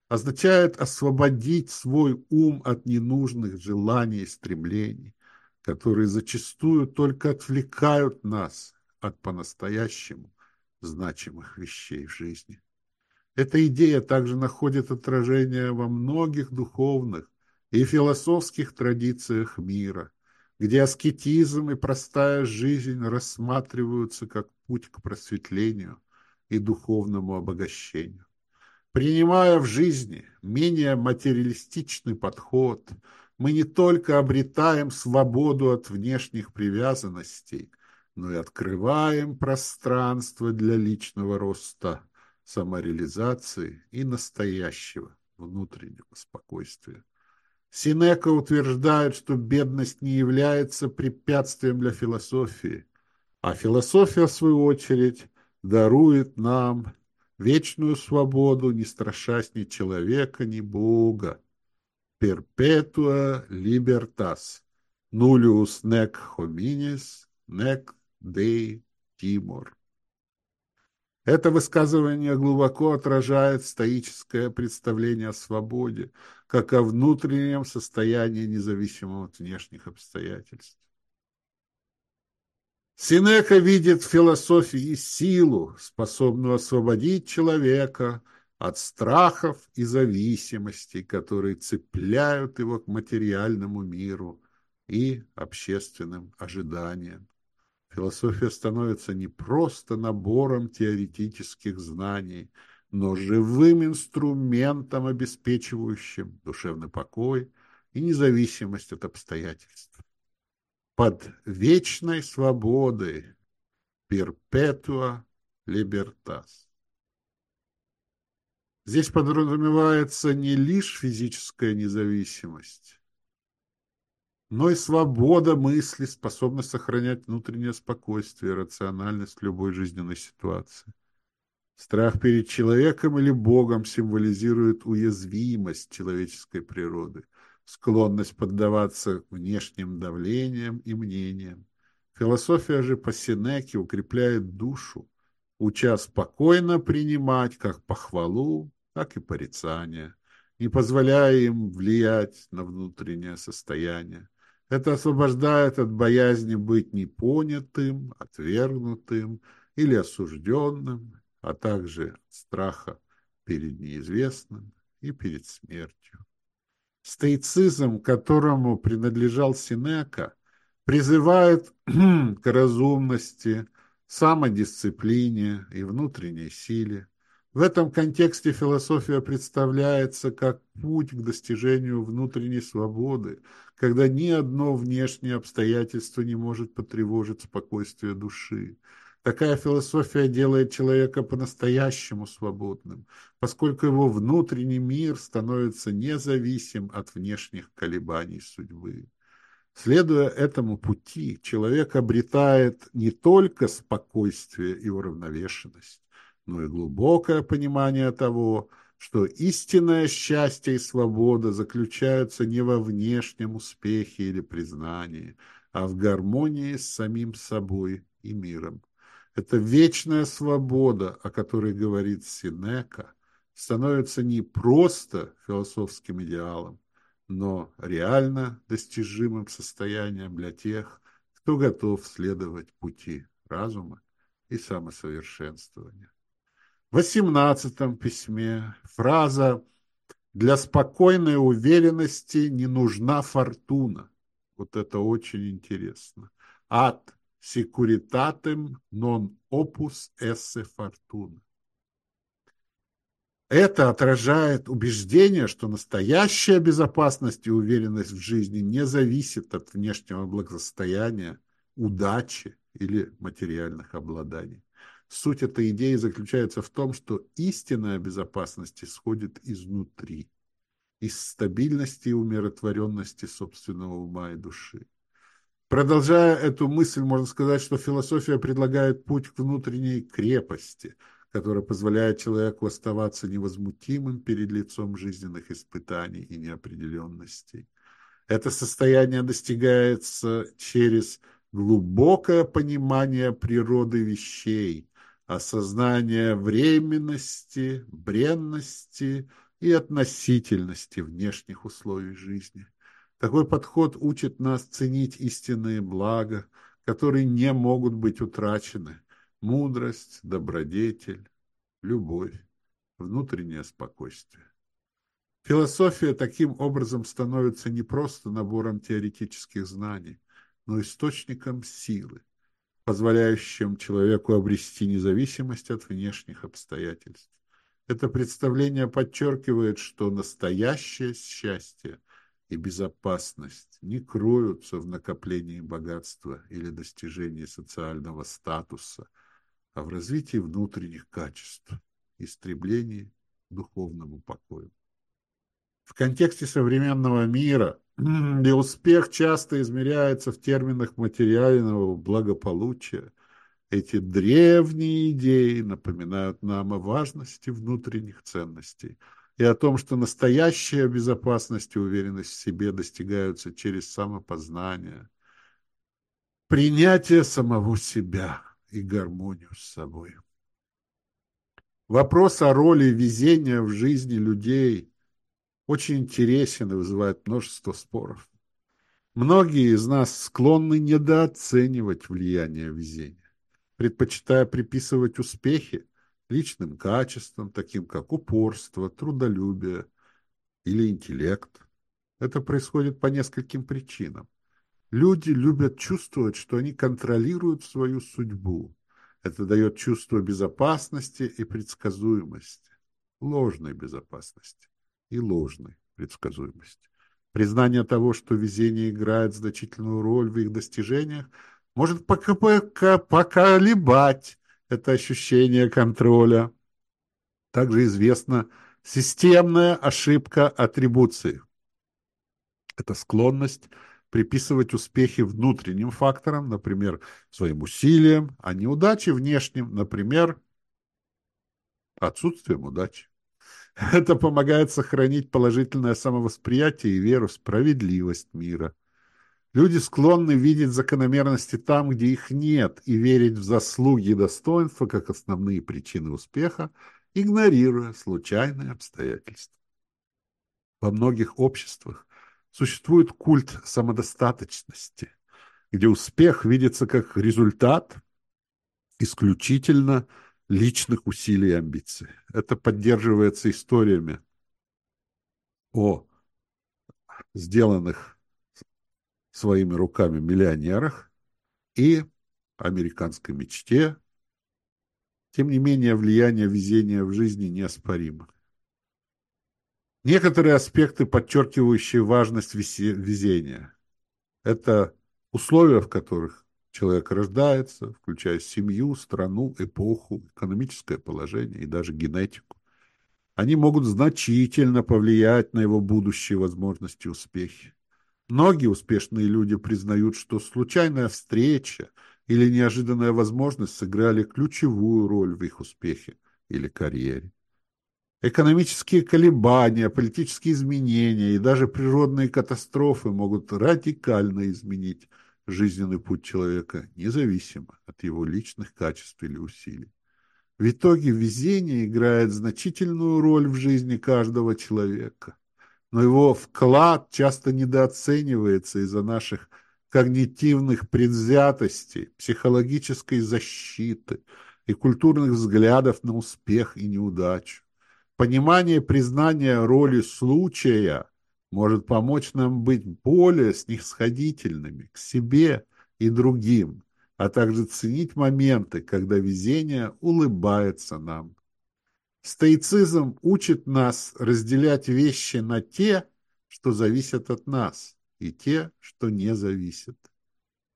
означает освободить свой ум от ненужных желаний и стремлений, которые зачастую только отвлекают нас от по-настоящему значимых вещей в жизни. Эта идея также находит отражение во многих духовных и философских традициях мира, где аскетизм и простая жизнь рассматриваются как путь к просветлению и духовному обогащению. Принимая в жизни менее материалистичный подход – мы не только обретаем свободу от внешних привязанностей, но и открываем пространство для личного роста, самореализации и настоящего внутреннего спокойствия. Синека утверждает, что бедность не является препятствием для философии, а философия, в свою очередь, дарует нам вечную свободу, не страшась ни человека, ни Бога perpetua libertas, nullius nec hominis, nec Dei timor. Это высказывание глубоко отражает стоическое представление о свободе, как о внутреннем состоянии, независимом от внешних обстоятельств. Синека видит в философии силу, способную освободить человека от страхов и зависимостей, которые цепляют его к материальному миру и общественным ожиданиям. Философия становится не просто набором теоретических знаний, но живым инструментом, обеспечивающим душевный покой и независимость от обстоятельств. Под вечной свободой перпетуа либертас. Здесь подразумевается не лишь физическая независимость, но и свобода мысли, способность сохранять внутреннее спокойствие и рациональность любой жизненной ситуации. Страх перед человеком или Богом символизирует уязвимость человеческой природы, склонность поддаваться внешним давлениям и мнениям. Философия же по Сенеке укрепляет душу, уча спокойно принимать как похвалу, так и порицание, не позволяя им влиять на внутреннее состояние. Это освобождает от боязни быть непонятым, отвергнутым или осужденным, а также от страха перед неизвестным и перед смертью. Стоицизм, которому принадлежал Синека, призывает *clears throat* к разумности, самодисциплине и внутренней силе. В этом контексте философия представляется как путь к достижению внутренней свободы, когда ни одно внешнее обстоятельство не может потревожить спокойствие души. Такая философия делает человека по-настоящему свободным, поскольку его внутренний мир становится независим от внешних колебаний судьбы. Следуя этому пути, человек обретает не только спокойствие и уравновешенность, но и глубокое понимание того, что истинное счастье и свобода заключаются не во внешнем успехе или признании, а в гармонии с самим собой и миром. Эта вечная свобода, о которой говорит Синека, становится не просто философским идеалом, но реально достижимым состоянием для тех, кто готов следовать пути разума и самосовершенствования. В восемнадцатом письме фраза «Для спокойной уверенности не нужна фортуна». Вот это очень интересно. Ад securitatem non opus esse fortuna. Это отражает убеждение, что настоящая безопасность и уверенность в жизни не зависит от внешнего благосостояния, удачи или материальных обладаний. Суть этой идеи заключается в том, что истинная безопасность исходит изнутри, из стабильности и умиротворенности собственного ума и души. Продолжая эту мысль, можно сказать, что философия предлагает путь к внутренней крепости – которая позволяет человеку оставаться невозмутимым перед лицом жизненных испытаний и неопределенностей. Это состояние достигается через глубокое понимание природы вещей, осознание временности, бренности и относительности внешних условий жизни. Такой подход учит нас ценить истинные блага, которые не могут быть утрачены, мудрость, добродетель, любовь, внутреннее спокойствие. Философия таким образом становится не просто набором теоретических знаний, но источником силы, позволяющим человеку обрести независимость от внешних обстоятельств. Это представление подчеркивает, что настоящее счастье и безопасность не кроются в накоплении богатства или достижении социального статуса – а в развитии внутренних качеств, истреблении духовному покою. В контексте современного мира, где успех часто измеряется в терминах материального благополучия, эти древние идеи напоминают нам о важности внутренних ценностей и о том, что настоящая безопасность и уверенность в себе достигаются через самопознание, принятие самого себя – и гармонию с собой. Вопрос о роли везения в жизни людей очень интересен и вызывает множество споров. Многие из нас склонны недооценивать влияние везения, предпочитая приписывать успехи личным качествам, таким как упорство, трудолюбие или интеллект. Это происходит по нескольким причинам. Люди любят чувствовать, что они контролируют свою судьбу. Это дает чувство безопасности и предсказуемости, ложной безопасности и ложной предсказуемости. Признание того, что везение играет значительную роль в их достижениях, может поколебать это ощущение контроля. Также известна системная ошибка атрибуции. Это склонность приписывать успехи внутренним факторам, например, своим усилиям, а неудачи внешним, например, отсутствием удачи. Это помогает сохранить положительное самовосприятие и веру в справедливость мира. Люди склонны видеть закономерности там, где их нет, и верить в заслуги и достоинства как основные причины успеха, игнорируя случайные обстоятельства. Во многих обществах существует культ самодостаточности, где успех видится как результат исключительно личных усилий и амбиций. Это поддерживается историями о сделанных своими руками миллионерах и американской мечте. Тем не менее, влияние везения в жизни неоспоримо. Некоторые аспекты, подчеркивающие важность везения. Это условия, в которых человек рождается, включая семью, страну, эпоху, экономическое положение и даже генетику. Они могут значительно повлиять на его будущие возможности и успехи. Многие успешные люди признают, что случайная встреча или неожиданная возможность сыграли ключевую роль в их успехе или карьере. Экономические колебания, политические изменения и даже природные катастрофы могут радикально изменить жизненный путь человека, независимо от его личных качеств или усилий. В итоге везение играет значительную роль в жизни каждого человека, но его вклад часто недооценивается из-за наших когнитивных предвзятостей, психологической защиты и культурных взглядов на успех и неудачу. Понимание и признание роли случая может помочь нам быть более снисходительными к себе и другим, а также ценить моменты, когда везение улыбается нам. Стоицизм учит нас разделять вещи на те, что зависят от нас, и те, что не зависят.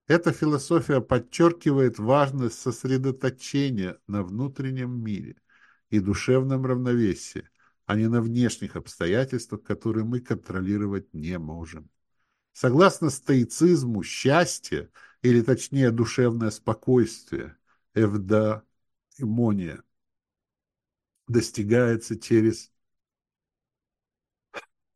Эта философия подчеркивает важность сосредоточения на внутреннем мире – и душевном равновесии, а не на внешних обстоятельствах, которые мы контролировать не можем. Согласно стоицизму, счастье, или точнее душевное спокойствие, эвдоимония, достигается через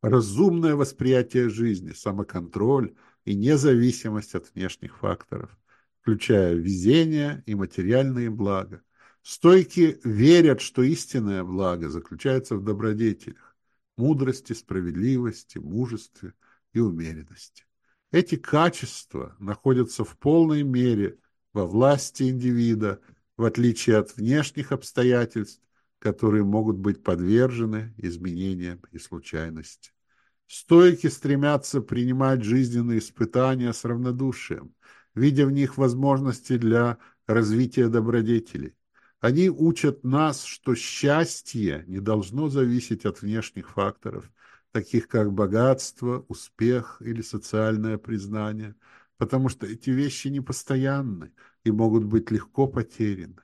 разумное восприятие жизни, самоконтроль и независимость от внешних факторов, включая везение и материальные блага. Стойки верят, что истинное благо заключается в добродетелях, мудрости, справедливости, мужестве и умеренности. Эти качества находятся в полной мере во власти индивида, в отличие от внешних обстоятельств, которые могут быть подвержены изменениям и случайности. Стойки стремятся принимать жизненные испытания с равнодушием, видя в них возможности для развития добродетелей. Они учат нас, что счастье не должно зависеть от внешних факторов, таких как богатство, успех или социальное признание, потому что эти вещи непостоянны и могут быть легко потеряны.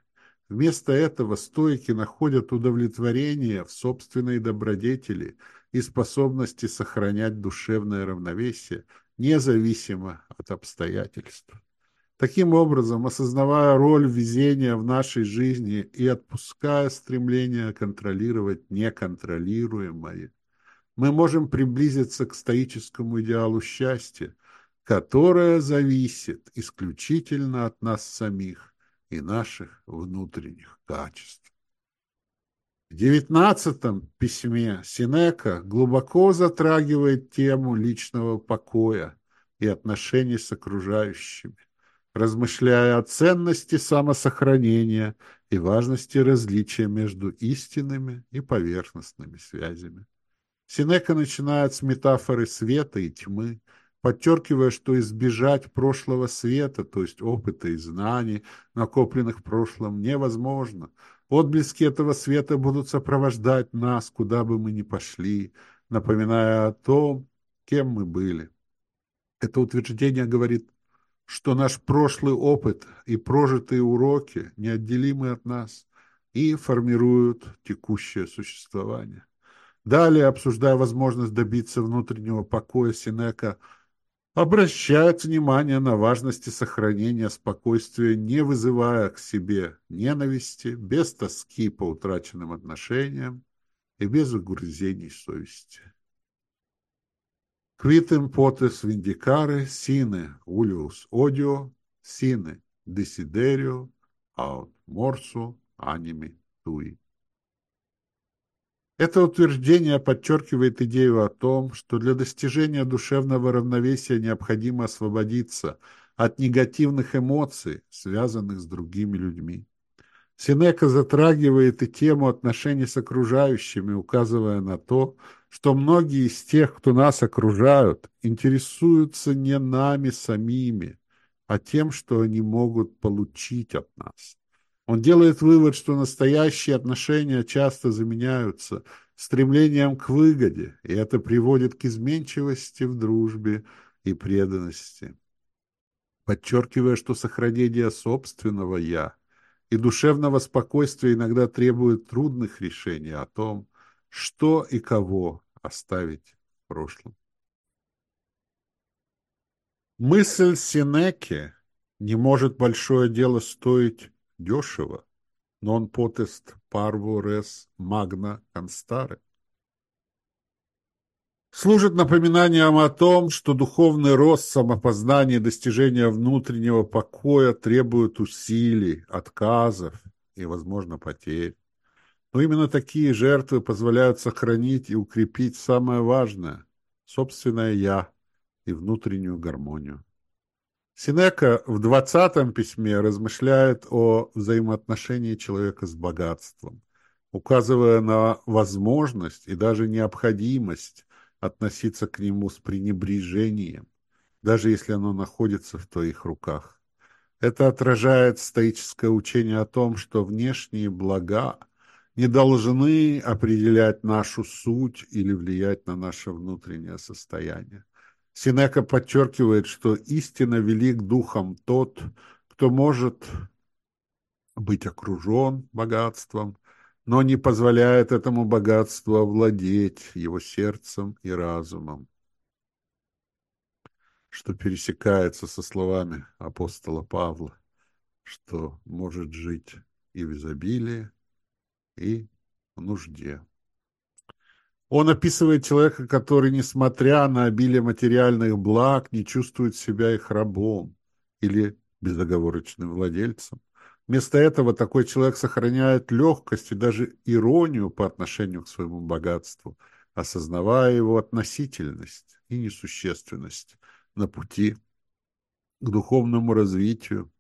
Вместо этого стойки находят удовлетворение в собственной добродетели и способности сохранять душевное равновесие, независимо от обстоятельств. Таким образом, осознавая роль везения в нашей жизни и отпуская стремление контролировать неконтролируемое, мы можем приблизиться к стоическому идеалу счастья, которое зависит исключительно от нас самих и наших внутренних качеств. В девятнадцатом письме Синека глубоко затрагивает тему личного покоя и отношений с окружающими размышляя о ценности самосохранения и важности различия между истинными и поверхностными связями. Синека начинает с метафоры света и тьмы, подчеркивая, что избежать прошлого света, то есть опыта и знаний, накопленных в прошлом, невозможно. Отблески этого света будут сопровождать нас, куда бы мы ни пошли, напоминая о том, кем мы были. Это утверждение говорит что наш прошлый опыт и прожитые уроки неотделимы от нас и формируют текущее существование. Далее, обсуждая возможность добиться внутреннего покоя, Синека обращает внимание на важности сохранения спокойствия, не вызывая к себе ненависти, без тоски по утраченным отношениям и без угрызений совести. Quidem potes vindicare sine ulius odio, sine desiderio aut morso animi tui. Это утверждение подчеркивает идею о том, что для достижения душевного равновесия необходимо освободиться от негативных эмоций, связанных с другими людьми. Синека затрагивает и тему отношений с окружающими, указывая на то, что многие из тех, кто нас окружают, интересуются не нами самими, а тем, что они могут получить от нас. Он делает вывод, что настоящие отношения часто заменяются стремлением к выгоде, и это приводит к изменчивости в дружбе и преданности. Подчеркивая, что сохранение собственного «я» и душевного спокойствия иногда требует трудных решений о том, что и кого оставить в прошлом. Мысль Синеки не может большое дело стоить дешево. Non potest parvo res magna constare. Служит напоминанием о том, что духовный рост, самопознание, достижение внутреннего покоя требуют усилий, отказов и, возможно, потерь. Но именно такие жертвы позволяют сохранить и укрепить самое важное – собственное «я», и внутреннюю гармонию. Синека в 20 письме размышляет о взаимоотношении человека с богатством, указывая на возможность и даже необходимость относиться к нему с пренебрежением, даже если оно находится в твоих руках. Это отражает стоическое учение о том, что внешние блага не должны определять нашу суть или влиять на наше внутреннее состояние. Синека подчеркивает, что истинно велик духом тот, кто может быть окружен богатством, но не позволяет этому богатству овладеть его сердцем и разумом, что пересекается со словами апостола Павла, что может жить и в изобилии, и в нужде. Он описывает человека, который, несмотря на обилие материальных благ, не чувствует себя их рабом или безоговорочным владельцем. Вместо этого такой человек сохраняет легкость и даже иронию по отношению к своему богатству, осознавая его относительность и несущественность на пути к духовному развитию,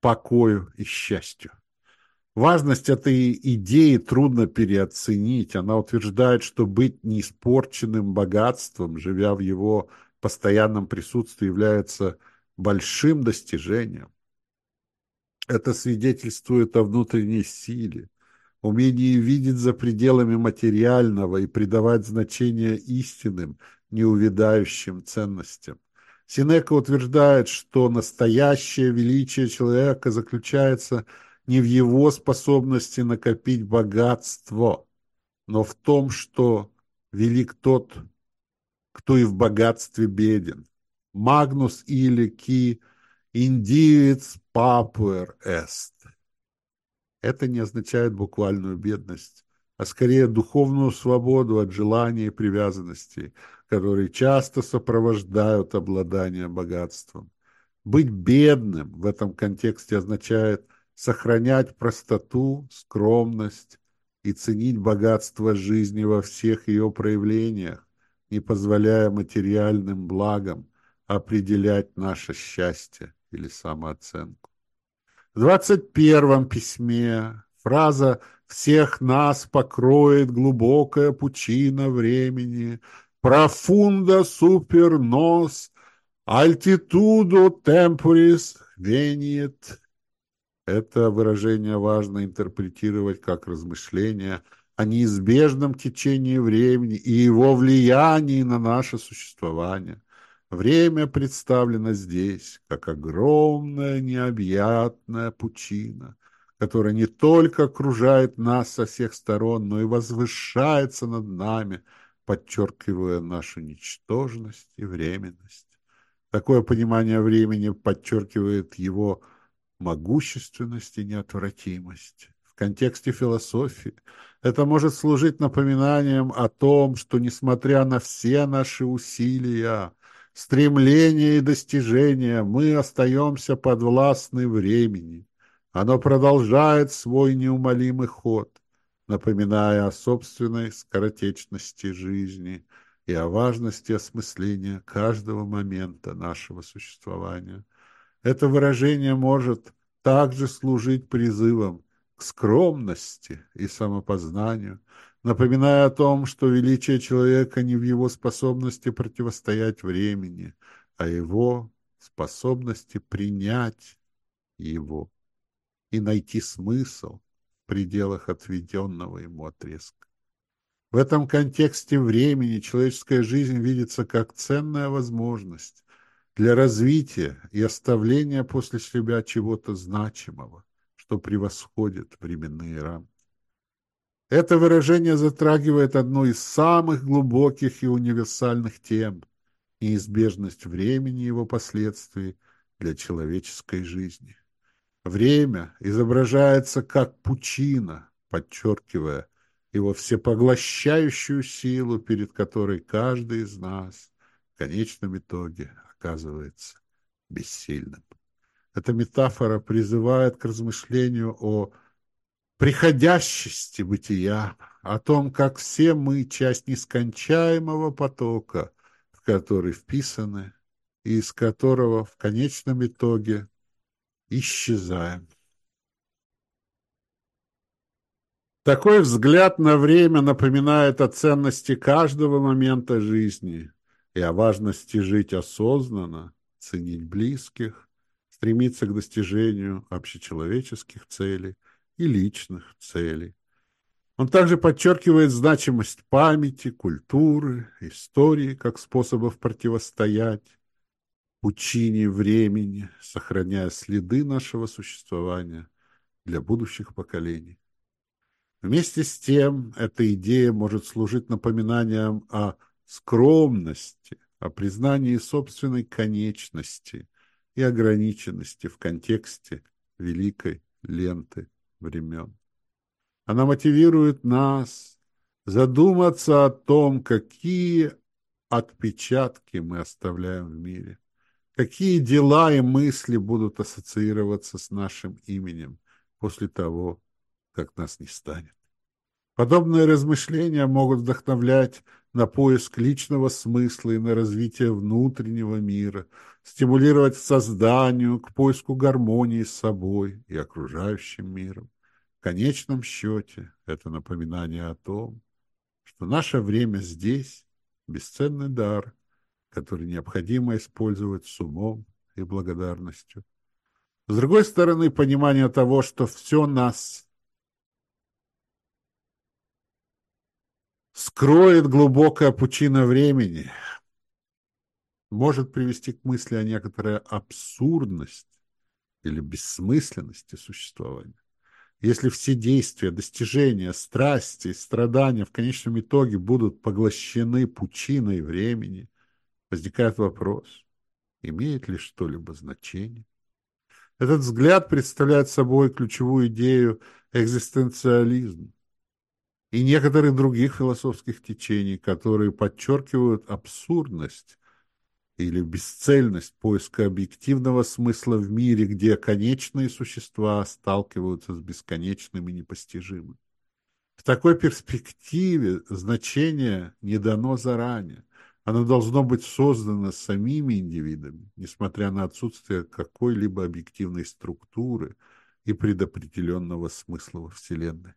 покою и счастью. Важность этой идеи трудно переоценить. Она утверждает, что быть неиспорченным богатством, живя в его постоянном присутствии, является большим достижением. Это свидетельствует о внутренней силе, умении видеть за пределами материального и придавать значение истинным, неувядающим ценностям. Синека утверждает, что настоящее величие человека заключается в не в его способности накопить богатство, но в том, что велик тот, кто и в богатстве беден. Магнус или ки индивиц папуэр эст. Это не означает буквальную бедность, а скорее духовную свободу от желаний и привязанностей, которые часто сопровождают обладание богатством. Быть бедным в этом контексте означает – сохранять простоту, скромность и ценить богатство жизни во всех ее проявлениях, не позволяя материальным благам определять наше счастье или самооценку. В двадцать первом письме фраза «всех нас покроет глубокая пучина времени», «профунда супер нос», «альтитудо темпорис вениет» Это выражение важно интерпретировать как размышление о неизбежном течении времени и его влиянии на наше существование. Время представлено здесь как огромная необъятная пучина, которая не только окружает нас со всех сторон, но и возвышается над нами, подчеркивая нашу ничтожность и временность. Такое понимание времени подчеркивает его могущественность и неотвратимость. В контексте философии это может служить напоминанием о том, что, несмотря на все наши усилия, стремления и достижения, мы остаемся подвластны времени. Оно продолжает свой неумолимый ход. напоминая о собственной скоротечности жизни и о важности осмысления каждого момента нашего существования. Это выражение может также служить призывом к скромности и самопознанию, напоминая о том, что величие человека не в его способности противостоять времени, а его способности принять его и найти смысл в пределах отведенного ему отрезка. В этом контексте времени человеческая жизнь видится как ценная возможность для развития и оставления после себя чего-то значимого, что превосходит временные рамки. Это выражение затрагивает одну из самых глубоких и универсальных тем – неизбежность времени и его последствий для человеческой жизни. Время изображается как пучина, подчеркивая его всепоглощающую силу, перед которой каждый из нас в конечном итоге оказывается бессильным. Эта метафора призывает к размышлению о приходящести бытия, о том, как все мы часть нескончаемого потока, в который вписаны, и из которого в конечном итоге исчезаем. Такой взгляд на время напоминает о ценности каждого момента жизни и о важности жить осознанно, ценить близких, стремиться к достижению общечеловеческих целей и личных целей. Он также подчеркивает значимость памяти, культуры, истории как способов противостоять пучине времени, сохраняя следы нашего существования для будущих поколений. Вместе с тем, эта идея может служить напоминанием о скромности, о признании собственной конечности и ограниченности в контексте великой ленты времен. Она мотивирует нас задуматься о том, какие отпечатки мы оставляем в мире, какие дела и мысли будут ассоциироваться с нашим именем после того, как нас не станет. Подобные размышления могут вдохновлять на поиск личного смысла и на развитие внутреннего мира, стимулировать к созданию, к поиску гармонии с собой и окружающим миром. В конечном счете это напоминание о том, что наше время здесь – бесценный дар, который необходимо использовать с умом и благодарностью. С другой стороны, понимание того, что все нас скроет глубокая пучина времени, может привести к мысли о некоторой абсурдности или бессмысленности существования. Если все действия, достижения, страсти и страдания в конечном итоге будут поглощены пучиной времени, возникает вопрос, имеет ли что-либо значение? Этот взгляд представляет собой ключевую идею экзистенциализма и некоторых других философских течений, которые подчеркивают абсурдность или бесцельность поиска объективного смысла в мире, где конечные существа сталкиваются с бесконечным и непостижимым. В такой перспективе значение не дано заранее. Оно должно быть создано самими индивидами, несмотря на отсутствие какой-либо объективной структуры и предопределенного смысла во Вселенной.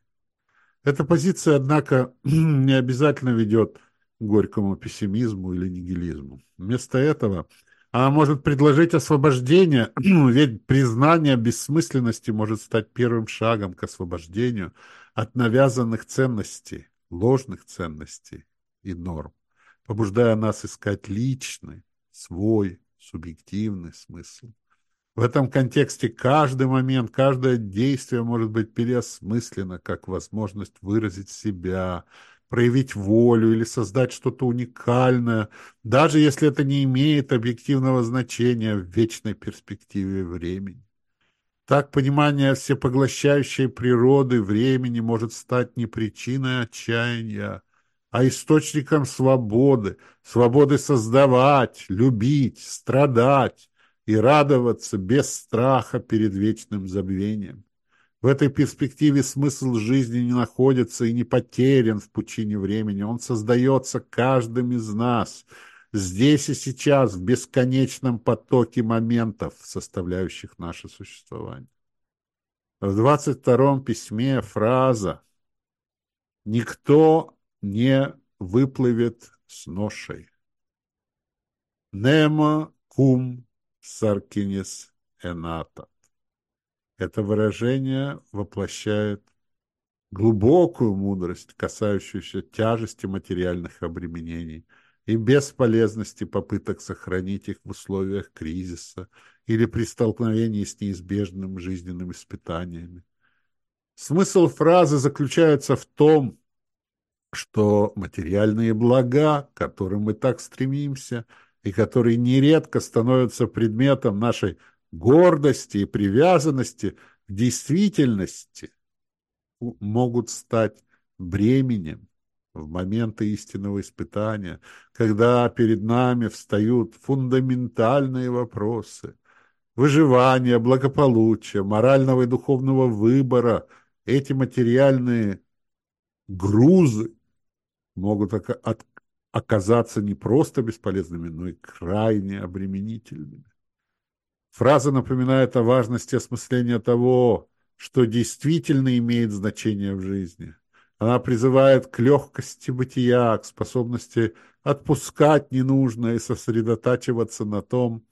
Эта позиция, однако, *clears throat* не обязательно ведет к горькому пессимизму или нигилизму. Вместо этого она может предложить освобождение, *clears throat* ведь признание бессмысленности может стать первым шагом к освобождению от навязанных ценностей, ложных ценностей и норм, побуждая нас искать личный, свой, субъективный смысл. В этом контексте каждый момент, каждое действие может быть переосмыслено как возможность выразить себя, проявить волю или создать что-то уникальное, даже если это не имеет объективного значения в вечной перспективе времени. Так понимание всепоглощающей природы времени может стать не причиной отчаяния, а источником свободы, свободы создавать, любить, страдать, и радоваться без страха перед вечным забвением. В этой перспективе смысл жизни не находится и не потерян в пучине времени. Он создается каждым из нас, здесь и сейчас, в бесконечном потоке моментов, составляющих наше существование. В 22-м письме фраза «Никто не выплывет с ношей». «Немо кум саркинес эната». Это выражение воплощает глубокую мудрость, касающуюся тяжести материальных обременений и бесполезности попыток сохранить их в условиях кризиса или при столкновении с неизбежным жизненным испытаниями. Смысл фразы заключается в том, что материальные блага, к которым мы так стремимся, и которые нередко становятся предметом нашей гордости и привязанности к действительности могут стать бременем в моменты истинного испытания, когда перед нами встают фундаментальные вопросы. Выживания, благополучия, морального и духовного выбора, эти материальные грузы могут оказаться не просто бесполезными, но и крайне обременительными. Фраза напоминает о важности осмысления того, что действительно имеет значение в жизни. Она призывает к легкости бытия, к способности отпускать ненужное и сосредотачиваться на том,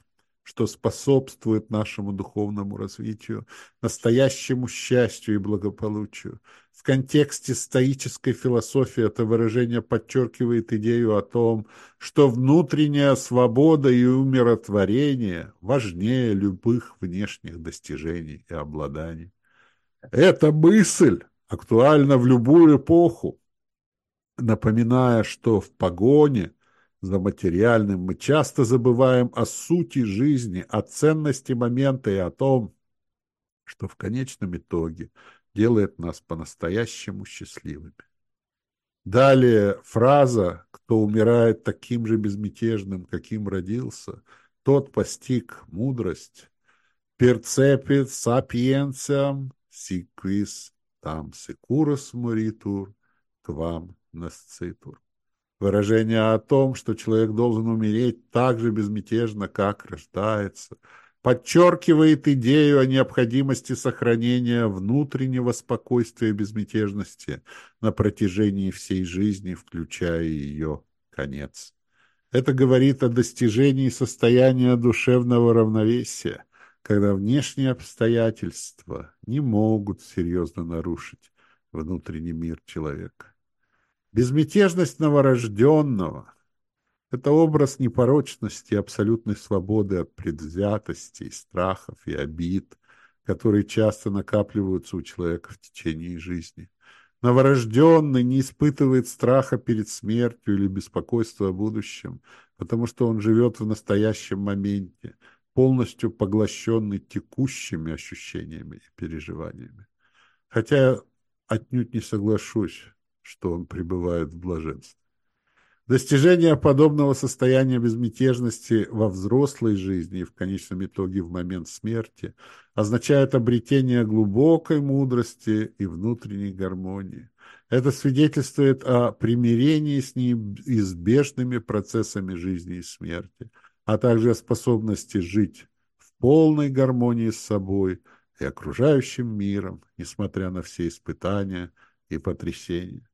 что способствует нашему духовному развитию, настоящему счастью и благополучию. В контексте стоической философии это выражение подчеркивает идею о том, что внутренняя свобода и умиротворение важнее любых внешних достижений и обладаний. Эта мысль актуальна в любую эпоху, напоминая, что в погоне – за материальным, мы часто забываем о сути жизни, о ценности момента и о том, что в конечном итоге делает нас по-настоящему счастливыми. Далее фраза «Кто умирает таким же безмятежным, каким родился, тот постиг мудрость» «Перцепит сапиенциам сиквис там секурус моритур, квам насцитур». Выражение о том, что человек должен умереть так же безмятежно, как рождается, подчеркивает идею о необходимости сохранения внутреннего спокойствия и безмятежности на протяжении всей жизни, включая ее конец. Это говорит о достижении состояния душевного равновесия, когда внешние обстоятельства не могут серьезно нарушить внутренний мир человека. Безмятежность новорожденного – это образ непорочности абсолютной свободы от предвзятостей, страхов и обид, которые часто накапливаются у человека в течение жизни. Новорожденный не испытывает страха перед смертью или беспокойства о будущем, потому что он живет в настоящем моменте, полностью поглощенный текущими ощущениями и переживаниями. Хотя отнюдь не соглашусь, что он пребывает в блаженстве. Достижение подобного состояния безмятежности во взрослой жизни и в конечном итоге в момент смерти означает обретение глубокой мудрости и внутренней гармонии. Это свидетельствует о примирении с неизбежными процессами жизни и смерти, а также о способности жить в полной гармонии с собой и окружающим миром, несмотря на все испытания и потрясения.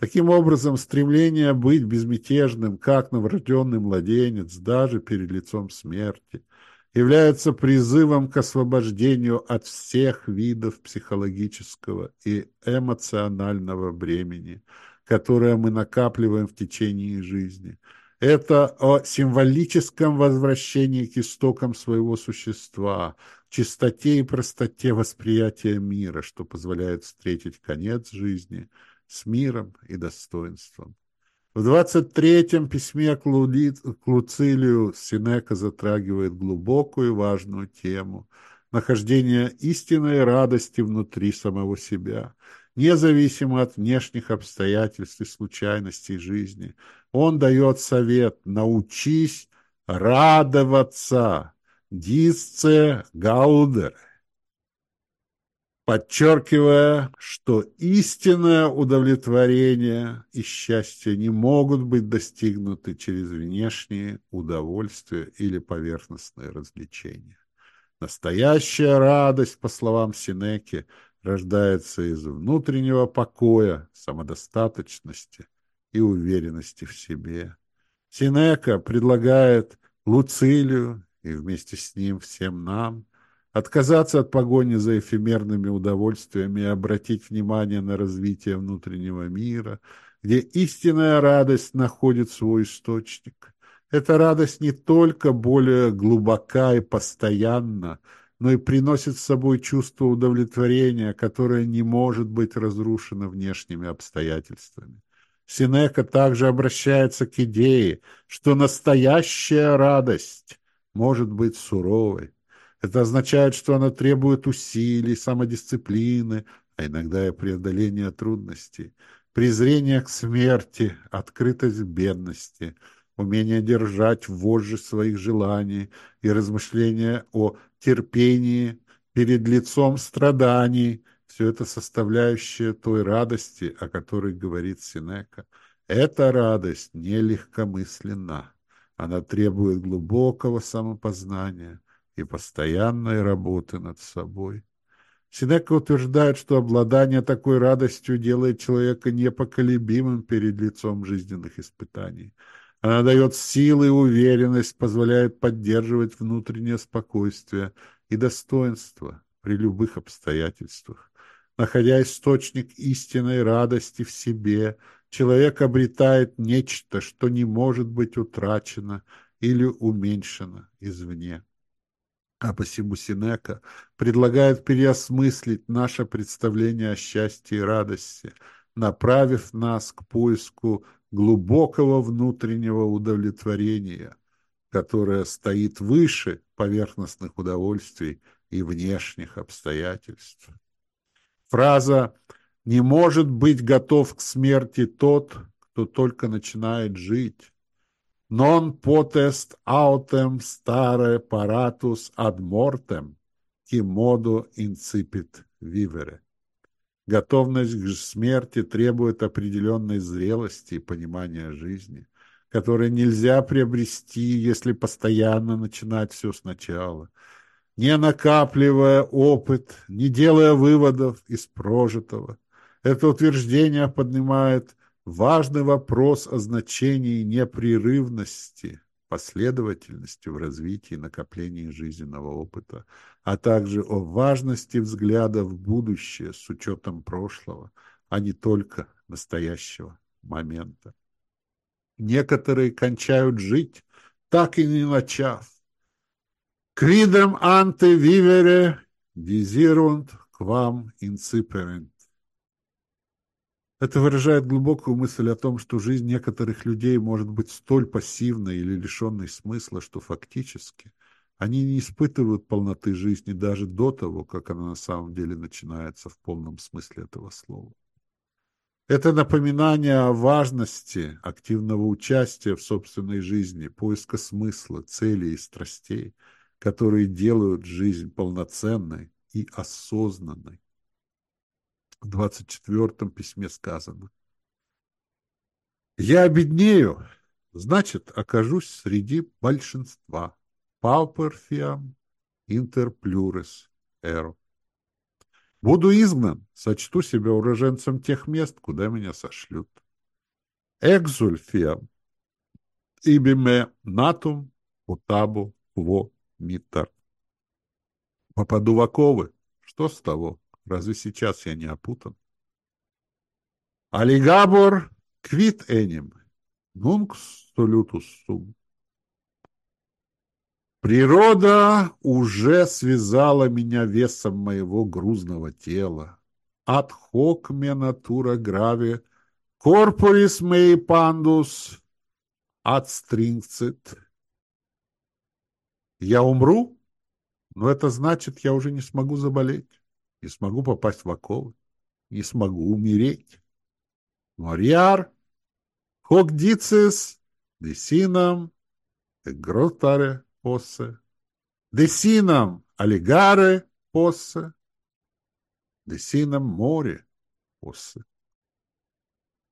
Таким образом, стремление быть безмятежным, как новорожденный младенец, даже перед лицом смерти, является призывом к освобождению от всех видов психологического и эмоционального бремени, которое мы накапливаем в течение жизни. Это о символическом возвращении к истокам своего существа, чистоте и простоте восприятия мира, что позволяет встретить конец жизни – с миром и достоинством. В 23-м письме к, Луди, к Луцилию Синека затрагивает глубокую и важную тему нахождения истинной радости внутри самого себя, независимо от внешних обстоятельств и случайностей жизни. Он дает совет «научись радоваться» «дисце гаудер» подчеркивая, что истинное удовлетворение и счастье не могут быть достигнуты через внешние удовольствия или поверхностные развлечения. Настоящая радость, по словам Синеки, рождается из внутреннего покоя, самодостаточности и уверенности в себе. Синека предлагает Луцилию и вместе с ним всем нам отказаться от погони за эфемерными удовольствиями и обратить внимание на развитие внутреннего мира, где истинная радость находит свой источник. Эта радость не только более глубока и постоянна, но и приносит с собой чувство удовлетворения, которое не может быть разрушено внешними обстоятельствами. Синека также обращается к идее, что настоящая радость может быть суровой. Это означает, что она требует усилий, самодисциплины, а иногда и преодоления трудностей, презрения к смерти, открытость к бедности – умение держать вожжи своих желаний и размышления о терпении перед лицом страданий, все это составляющее той радости, о которой говорит Синека. Эта радость не легкомысленна. Она требует глубокого самопознания и постоянной работы над собой. Синека утверждает, что обладание такой радостью делает человека непоколебимым перед лицом жизненных испытаний – она дает силы и уверенность, позволяет поддерживать внутреннее спокойствие и достоинство при любых обстоятельствах. Находя источник истинной радости в себе, человек обретает нечто, что не может быть утрачено или уменьшено извне. А посему Синека предлагает переосмыслить наше представление о счастье и радости, направив нас к поиску глубокого внутреннего удовлетворения, которое стоит выше поверхностных удовольствий и внешних обстоятельств. Фраза «не может быть готов к смерти тот, кто только начинает жить» «non potest autem stare paratus ad mortem, qui modo incipit vivere» Готовность к смерти требует определенной зрелости и понимания жизни, которое нельзя приобрести, если постоянно начинать все сначала, не накапливая опыт, не делая выводов из прожитого. Это утверждение поднимает важный вопрос о значении непрерывности последовательности в развитии и накоплении жизненного опыта, а также о важности взгляда в будущее с учетом прошлого, а не только настоящего момента. Некоторые кончают жить, так и не начав. Quidem ante vivere desirunt quam inciperent. Это выражает глубокую мысль о том, что жизнь некоторых людей может быть столь пассивной или лишенной смысла, что фактически они не испытывают полноты жизни даже до того, как она на самом деле начинается в полном смысле этого слова. Это напоминание о важности активного участия в собственной жизни, поиска смысла, целей и страстей, которые делают жизнь полноценной и осознанной 24 письме сказано. «Я обеднею, значит, окажусь среди большинства. Inter plures ero. Буду изгнан, сочту себя уроженцем тех мест, куда меня сошлют. Fiam ibime natum utabo quo mitar. Попаду в оковы, что с того? Разве сейчас я не опутан? Алигабор квит эним, нункс солютус сум. Природа уже связала меня весом моего грузного тела. Хок ме натура грави, корпорис мей пандус, от стрингцит. Я умру, но это значит, я уже не смогу заболеть не смогу попасть в оковы, не смогу умереть. Мориар, хогдицис, десинам, гротаре поссе, десинам алигаре поссе, десинам море, осы.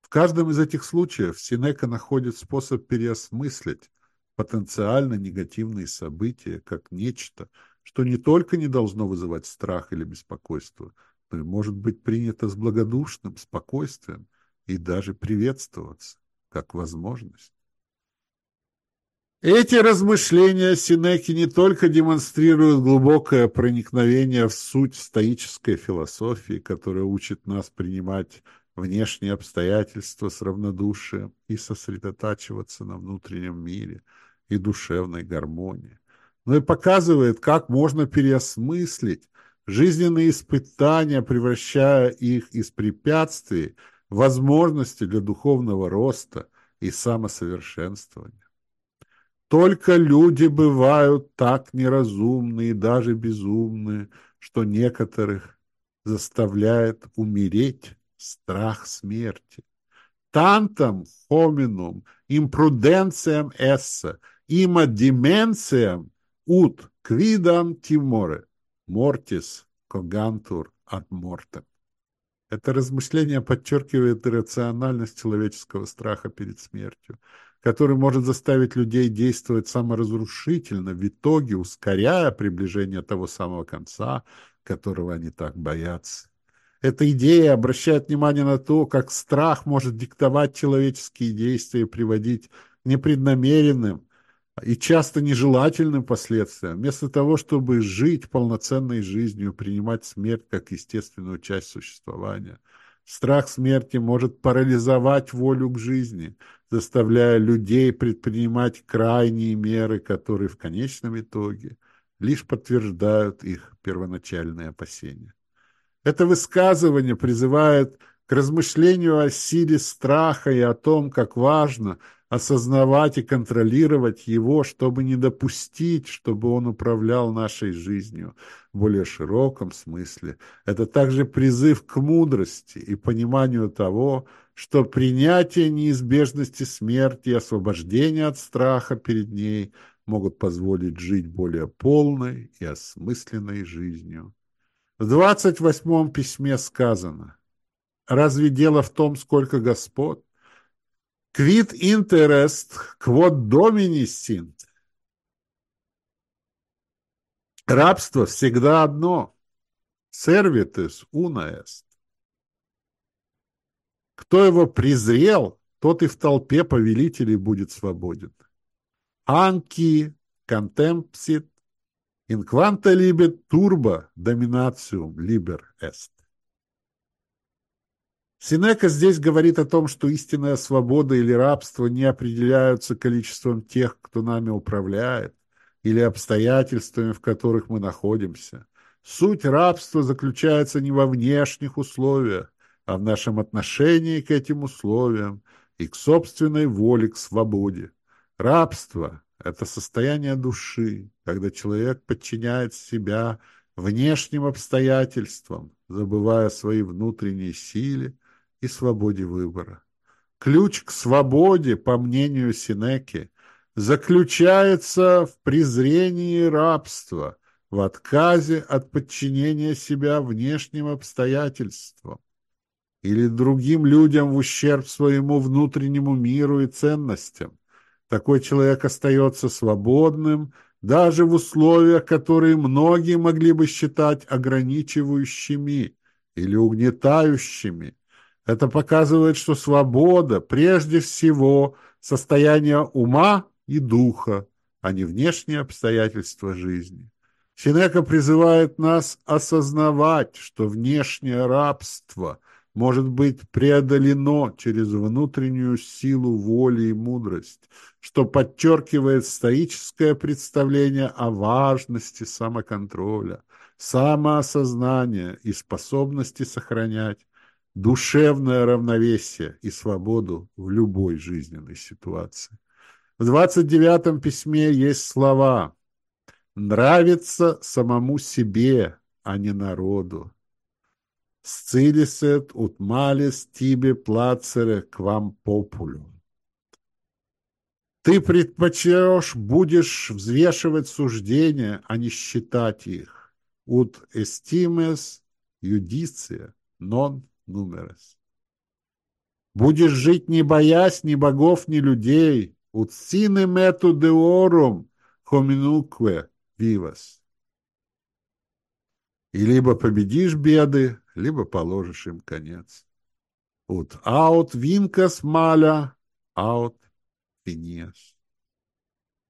В каждом из этих случаев Синека находит способ переосмыслить потенциально негативные события как нечто, что не только не должно вызывать страх или беспокойство, но и может быть принято с благодушным спокойствием и даже приветствоваться как возможность. Эти размышления Синеки не только демонстрируют глубокое проникновение в суть стоической философии, которая учит нас принимать внешние обстоятельства с равнодушием и сосредотачиваться на внутреннем мире и душевной гармонии, но и показывает, как можно переосмыслить жизненные испытания, превращая их из препятствий в возможности для духовного роста и самосовершенствования. Только люди бывают так неразумны и даже безумны, что некоторых заставляет умереть страх смерти. Тантам хоминум импруденциям эссе, има дименциям ут квидам тиморе, мортис когантур от мортем. Это размышление подчеркивает иррациональность человеческого страха перед смертью, который может заставить людей действовать саморазрушительно, в итоге ускоряя приближение того самого конца, которого они так боятся. Эта идея обращает внимание на то, как страх может диктовать человеческие действия и приводить к непреднамеренным и часто нежелательным последствиям, вместо того, чтобы жить полноценной жизнью, принимать смерть как естественную часть существования. Страх смерти может парализовать волю к жизни, заставляя людей предпринимать крайние меры, которые в конечном итоге лишь подтверждают их первоначальные опасения. Это высказывание призывает к размышлению о силе страха и о том, как важно осознавать и контролировать его, чтобы не допустить, чтобы он управлял нашей жизнью в более широком смысле. Это также призыв к мудрости и пониманию того, что принятие неизбежности смерти и освобождение от страха перед ней могут позволить жить более полной и осмысленной жизнью. В двадцать восьмом письме сказано, «Разве дело в том, сколько господ? Quid interest quod domini sint?» Рабство всегда одно. Servitus una est. Кто его презрел, тот и в толпе повелителей будет свободен. Анки контемпсит quanta libet turba dominatium liber est. Синека здесь говорит о том, что истинная свобода или рабство не определяются количеством тех, кто нами управляет, или обстоятельствами, в которых мы находимся. Суть рабства заключается не во внешних условиях, а в нашем отношении к этим условиям и к собственной воле к свободе. Рабство это состояние души, когда человек подчиняет себя внешним обстоятельствам, забывая о своей внутренней силе и свободе выбора. Ключ к свободе, по мнению Синеки, заключается в презрении рабства, в отказе от подчинения себя внешним обстоятельствам или другим людям в ущерб своему внутреннему миру и ценностям. Такой человек остается свободным, даже в условиях, которые многие могли бы считать ограничивающими или угнетающими. Это показывает, что свобода прежде всего состояние ума и духа, а не внешние обстоятельства жизни. Синека призывает нас осознавать, что внешнее рабство может быть преодолено через внутреннюю силу воли и мудрость, что подчеркивает стоическое представление о важности самоконтроля, самоосознания и способности сохранять душевное равновесие и свободу в любой жизненной ситуации. В 29-м письме есть слова «нравится самому себе, а не народу». «Сцилисет ut malis tibi placere quam populum». Ты предпочтешь, будешь взвешивать суждения, а не считать их. Ut estimes юдиция non numerus. Будешь жить, не боясь ни богов, ни людей, sine metu deorum hominukve vivas. И либо победишь беды, либо положишь им конец. Ut aut vincas maля, aut finias.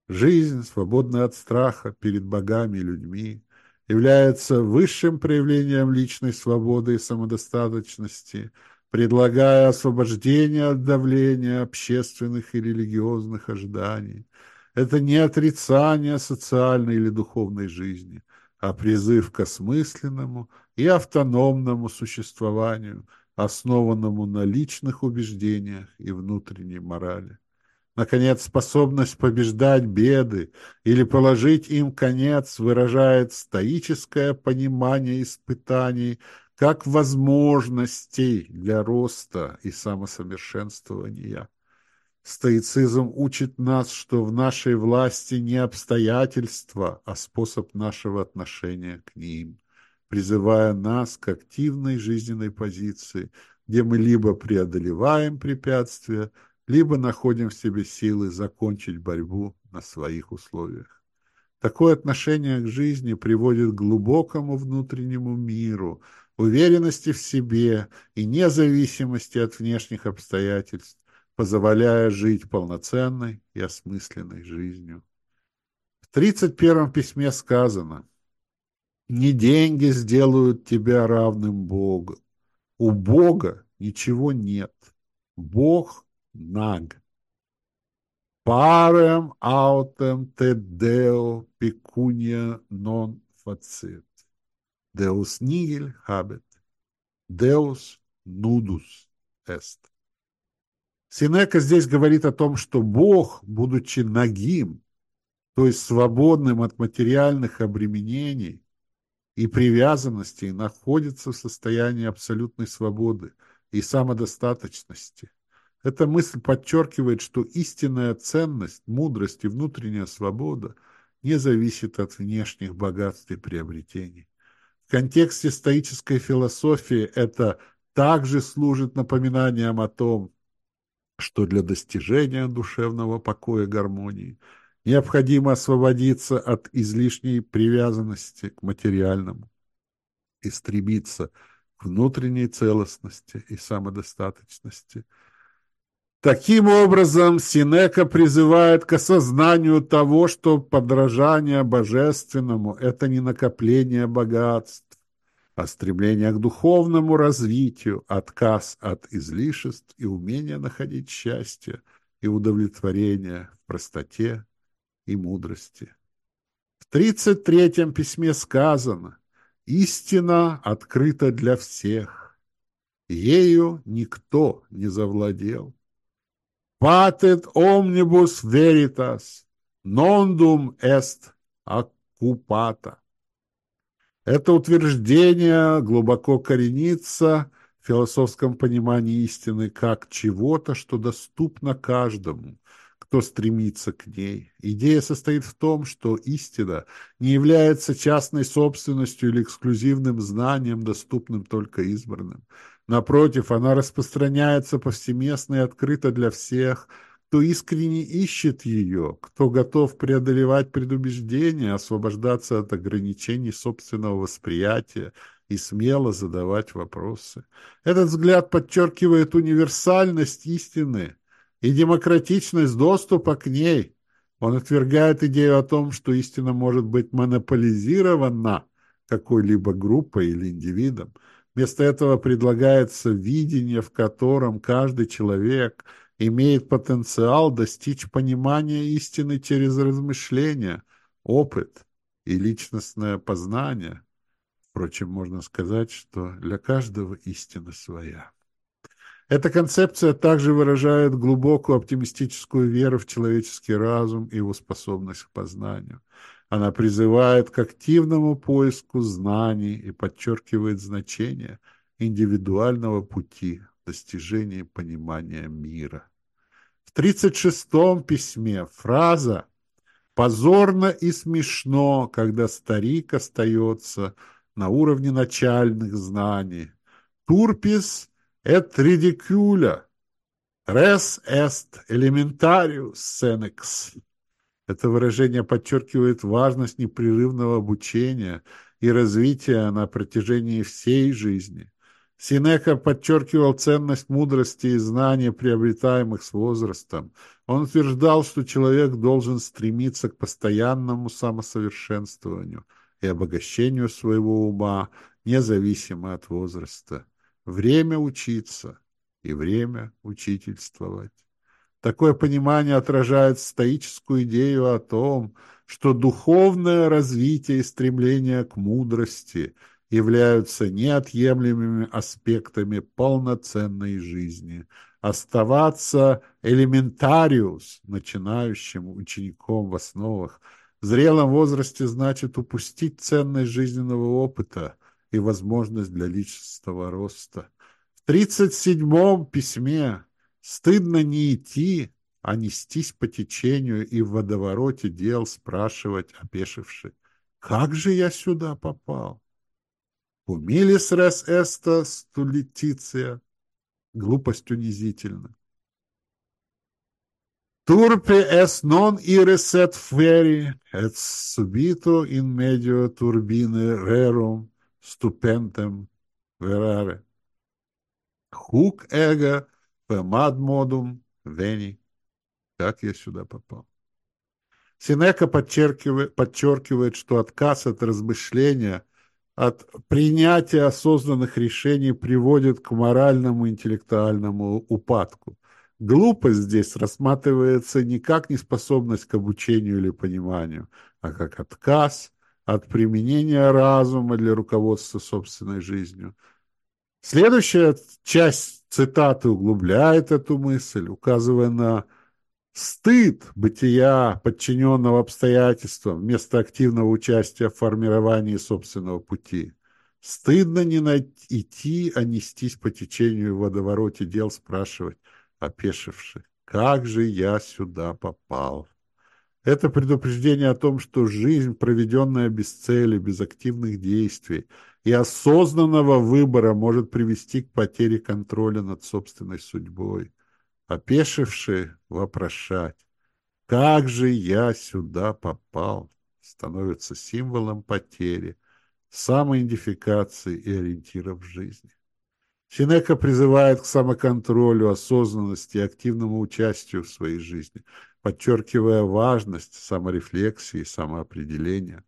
Жизнь, свободная от страха перед богами и людьми, является высшим проявлением личной свободы и самодостаточности, предлагая освобождение от давления общественных и религиозных ожиданий. Это не отрицание социальной или духовной жизни, а призыв к осмысленному и автономному существованию, основанному на личных убеждениях и внутренней морали. Наконец, способность побеждать беды или положить им конец выражает стоическое понимание испытаний как возможностей для роста и самосовершенствования. Стоицизм учит нас, что в нашей власти не обстоятельства, а способ нашего отношения к ним, призывая нас к активной жизненной позиции, где мы либо преодолеваем препятствия, либо находим в себе силы закончить борьбу на своих условиях. Такое отношение к жизни приводит к глубокому внутреннему миру, уверенности в себе и независимости от внешних обстоятельств, позволяя жить полноценной и осмысленной жизнью. В 31 письме сказано «Не деньги сделают тебя равным Богу. У Бога ничего нет. Бог nag. Parem autem te deo pecunia non facet. Deus nihil habet. Deus nudus est. Синека здесь говорит о том, что Бог, будучи нагим, то есть свободным от материальных обременений и привязанностей, находится в состоянии абсолютной свободы и самодостаточности. Эта мысль подчеркивает, что истинная ценность, мудрость и внутренняя свобода не зависит от внешних богатств и приобретений. В контексте стоической философии это также служит напоминанием о том, что для достижения душевного покоя и гармонии необходимо освободиться от излишней привязанности к материальному и стремиться к внутренней целостности и самодостаточности – Таким образом, Синека призывает к осознанию того, что подражание божественному – это не накопление богатств, а стремление к духовному развитию, отказ от излишеств и умение находить счастье и удовлетворение в простоте и мудрости. В 33-м письме сказано «Истина открыта для всех, ею никто не завладел». Patet omnibus veritas, nondum est occupata. Это утверждение глубоко коренится в философском понимании истины как чего-то, что доступно каждому, кто стремится к ней. Идея состоит в том, что истина не является частной собственностью или эксклюзивным знанием, доступным только избранным. Напротив, она распространяется повсеместно и открыто для всех, кто искренне ищет ее, кто готов преодолевать предубеждения, освобождаться от ограничений собственного восприятия и смело задавать вопросы. Этот взгляд подчеркивает универсальность истины и демократичность доступа к ней. Он отвергает идею о том, что истина может быть монополизирована какой-либо группой или индивидом. Вместо этого предлагается видение, в котором каждый человек имеет потенциал достичь понимания истины через размышления, опыт и личностное познание. Впрочем, можно сказать, что для каждого истина своя. Эта концепция также выражает глубокую оптимистическую веру в человеческий разум и его способность к познанию. Она призывает к активному поиску знаний и подчеркивает значение индивидуального пути достижения понимания мира. В 36-м письме фраза «позорно и смешно, когда старик остается на уровне начальных знаний. Turpis et ridicula, res est elementarius senex. Это выражение подчеркивает важность непрерывного обучения и развития на протяжении всей жизни. Синека подчеркивал ценность мудрости и знаний, приобретаемых с возрастом. Он утверждал, что человек должен стремиться к постоянному самосовершенствованию и обогащению своего ума, независимо от возраста. Время учиться и время учительствовать. Такое понимание отражает стоическую идею о том, что духовное развитие и стремление к мудрости являются неотъемлемыми аспектами полноценной жизни. Оставаться элементариус, начинающим учеником в основах, в зрелом возрасте значит упустить ценность жизненного опыта и возможность для личностного роста. В 37-м письме Стыдно не идти, а нестись по течению и в водовороте дел спрашивать опешивший. Как же я сюда попал? Умилис рес эста стулетиция. Глупость унизительна. Turpe es non iris et feri, et subito in medio turbine rerum stupentem verare. Huc ega Мад модум вени. Как я сюда попал? Синека подчеркивает, подчеркивает, что отказ от размышления, от принятия осознанных решений приводит к моральному интеллектуальному упадку. Глупость здесь рассматривается не как неспособность к обучению или пониманию, а как отказ от применения разума для руководства собственной жизнью. Следующая часть цитаты углубляет эту мысль, указывая на стыд бытия, подчиненного обстоятельствам, вместо активного участия в формировании собственного пути. Стыдно не идти, а нестись по течению в водовороте дел, спрашивать, опешивши, как же я сюда попал? Это предупреждение о том, что жизнь, проведенная без цели, без активных действий и осознанного выбора, может привести к потере контроля над собственной судьбой. Опешивший вопрошать, как же я сюда попал, становится символом потери, самоидентификации и ориентиров в жизни. Синека призывает к самоконтролю, осознанности и активному участию в своей жизни – подчеркивая важность саморефлексии и самоопределения.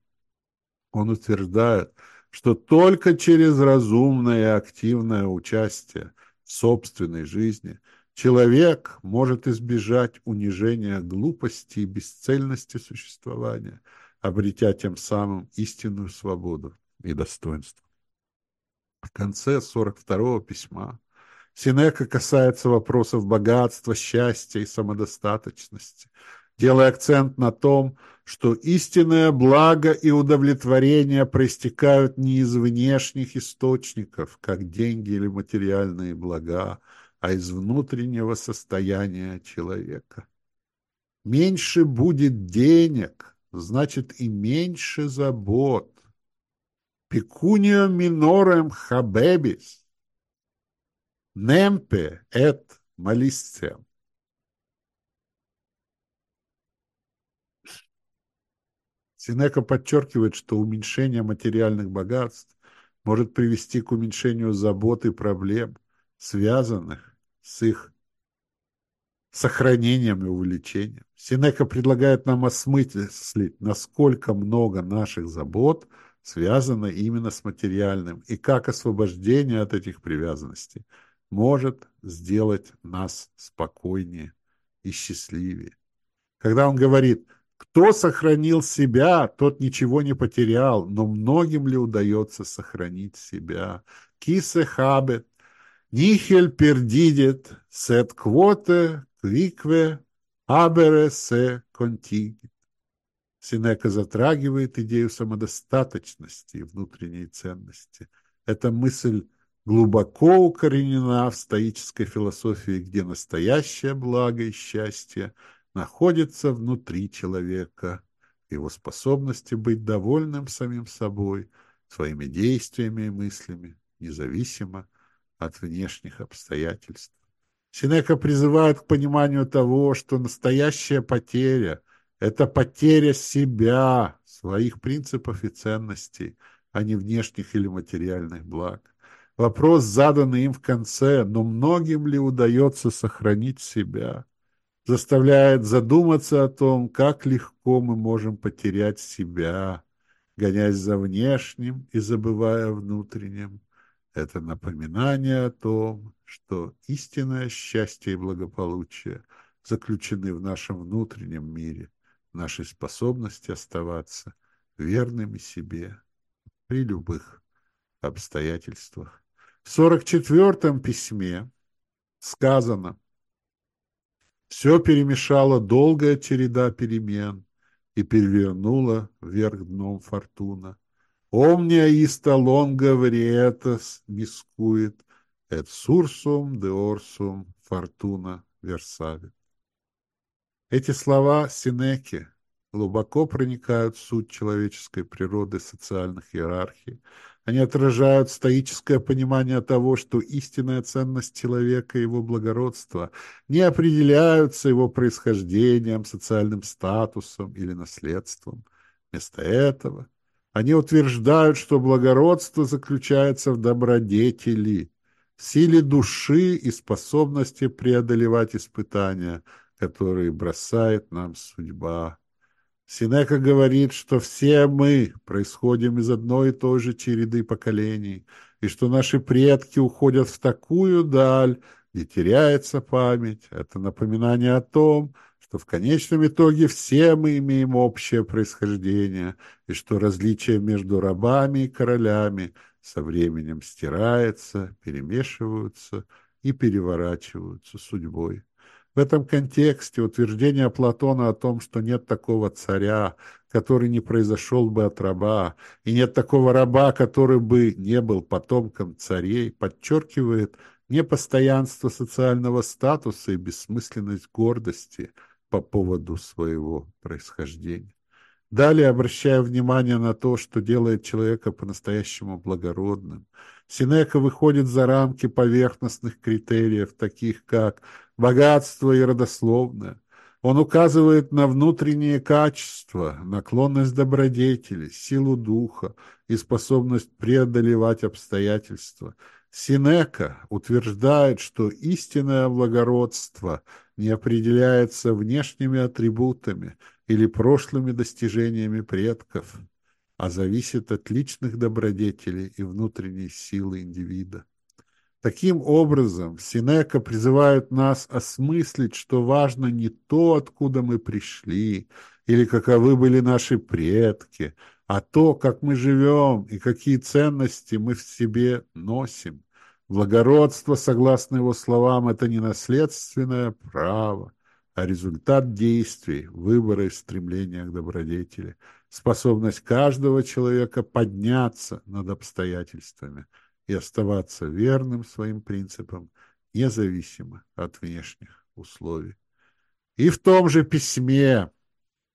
Он утверждает, что только через разумное и активное участие в собственной жизни человек может избежать унижения глупости и бесцельности существования, обретя тем самым истинную свободу и достоинство. В конце 42-го письма Синека касается вопросов богатства, счастья и самодостаточности, делая акцент на том, что истинное благо и удовлетворение проистекают не из внешних источников, как деньги или материальные блага, а из внутреннего состояния человека. Меньше будет денег, значит и меньше забот. Пекунио минорем хабебис Немпе эт малисцем. Синека подчеркивает, что уменьшение материальных богатств может привести к уменьшению забот и проблем, связанных с их сохранением и увеличением. Синека предлагает нам осмыслить, насколько много наших забот связано именно с материальным и как освобождение от этих привязанностей – может сделать нас спокойнее и счастливее. Когда он говорит, кто сохранил себя, тот ничего не потерял, но многим ли удается сохранить себя? Кисе хабет, нихель пердидет, сет квоте, квикве, абере се контигит. Синека затрагивает идею самодостаточности и внутренней ценности. Эта мысль глубоко укоренена в стоической философии, где настоящее благо и счастье находится внутри человека, его способности быть довольным самим собой, своими действиями и мыслями, независимо от внешних обстоятельств. Синека призывает к пониманию того, что настоящая потеря – это потеря себя, своих принципов и ценностей, а не внешних или материальных благ. Вопрос, заданный им в конце, но многим ли удается сохранить себя, заставляет задуматься о том, как легко мы можем потерять себя, гоняясь за внешним и забывая внутренним. Это напоминание о том, что истинное счастье и благополучие заключены в нашем внутреннем мире, в нашей способности оставаться верными себе при любых обстоятельствах. В 44-м письме сказано, все перемешала долгая череда перемен и перевернула вверх дном фортуна. Omnia ista longa varietas miscuit, et sursum de orsum fortuna versavit. Эти слова Синеки глубоко проникают в суть человеческой природы социальных иерархий. Они отражают стоическое понимание того, что истинная ценность человека и его благородство не определяются его происхождением, социальным статусом или наследством. Вместо этого – они утверждают, что благородство заключается в добродетели, силе души и способности преодолевать испытания, которые бросает нам судьба. Синека говорит, что все мы происходим из одной и той же череды поколений, и что наши предки уходят в такую даль, где теряется память. Это напоминание о том, что в конечном итоге все мы имеем общее происхождение, и что различие между рабами и королями со временем стирается, перемешиваются и переворачиваются судьбой. В этом контексте утверждение Платона о том, что нет такого царя, который не произошел бы от раба, и нет такого раба, который бы не был потомком царей, подчеркивает непостоянство социального статуса и бессмысленность гордости – по поводу своего происхождения. Далее обращая внимание на то, что делает человека по-настоящему благородным. Синека выходит за рамки поверхностных критериев, таких как богатство и родословное. Он указывает на внутренние качества, наклонность добродетели, силу духа и способность преодолевать обстоятельства. Синека утверждает, что истинное благородство не определяется внешними атрибутами или прошлыми достижениями предков, а зависит от личных добродетелей и внутренней силы индивида. Таким образом, Синека призывает нас осмыслить, что важно не то, откуда мы пришли, или каковы были наши предки, а то, как мы живем и какие ценности мы в себе носим. Благородство, согласно его словам, это не наследственное право, а результат действий, выбора и стремления к добродетели, способность каждого человека подняться над обстоятельствами и оставаться верным своим принципам, независимо от внешних условий. И в том же письме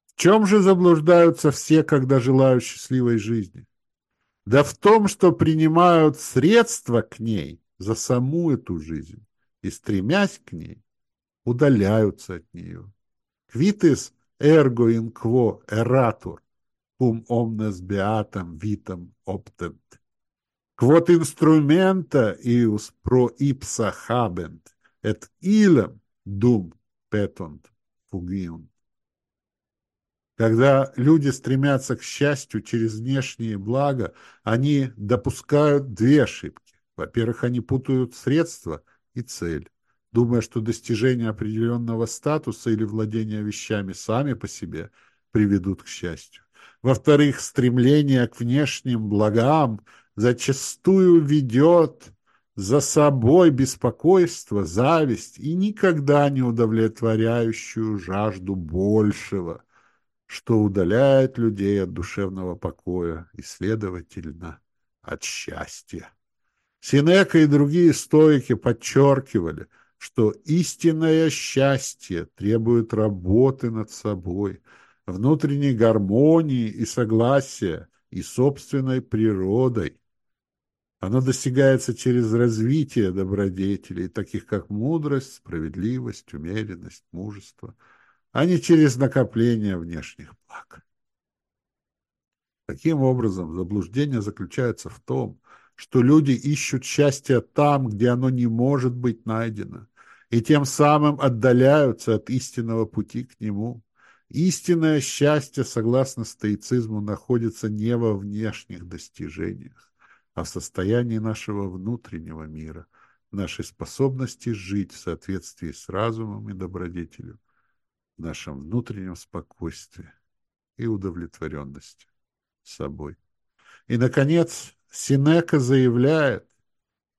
в чем же заблуждаются все, когда желают счастливой жизни? Да в том, что принимают средства к ней за саму эту жизнь и, стремясь к ней, удаляются от нее. Квитис ergo in quo eratur, cum omnes beatam vitam optent. Quod instrumenta ius pro ipsa habent, et ilem dum petunt fugiunt. Когда люди стремятся к счастью через внешние блага, они допускают две ошибки. Во-первых, они путают средства и цель, думая, что достижение определенного статуса или владение вещами сами по себе приведут к счастью. Во-вторых, стремление к внешним благам зачастую ведет за собой беспокойство, зависть и никогда не удовлетворяющую жажду большего, что удаляет людей от душевного покоя и, следовательно, от счастья. Синека и другие стоики подчеркивали, что истинное счастье требует работы над собой, внутренней гармонии и согласия и собственной природой. Оно достигается через развитие добродетелей, таких как мудрость, справедливость, умеренность, мужество, а не через накопление внешних благ. Таким образом, заблуждение заключается в том, что люди ищут счастье там, где оно не может быть найдено, и тем самым отдаляются от истинного пути к нему. Истинное счастье, согласно стоицизму, находится не во внешних достижениях, в состоянии нашего внутреннего мира, нашей способности жить в соответствии с разумом и добродетелью, нашем внутреннем спокойствии и удовлетворенности собой. И, наконец, Синека заявляет,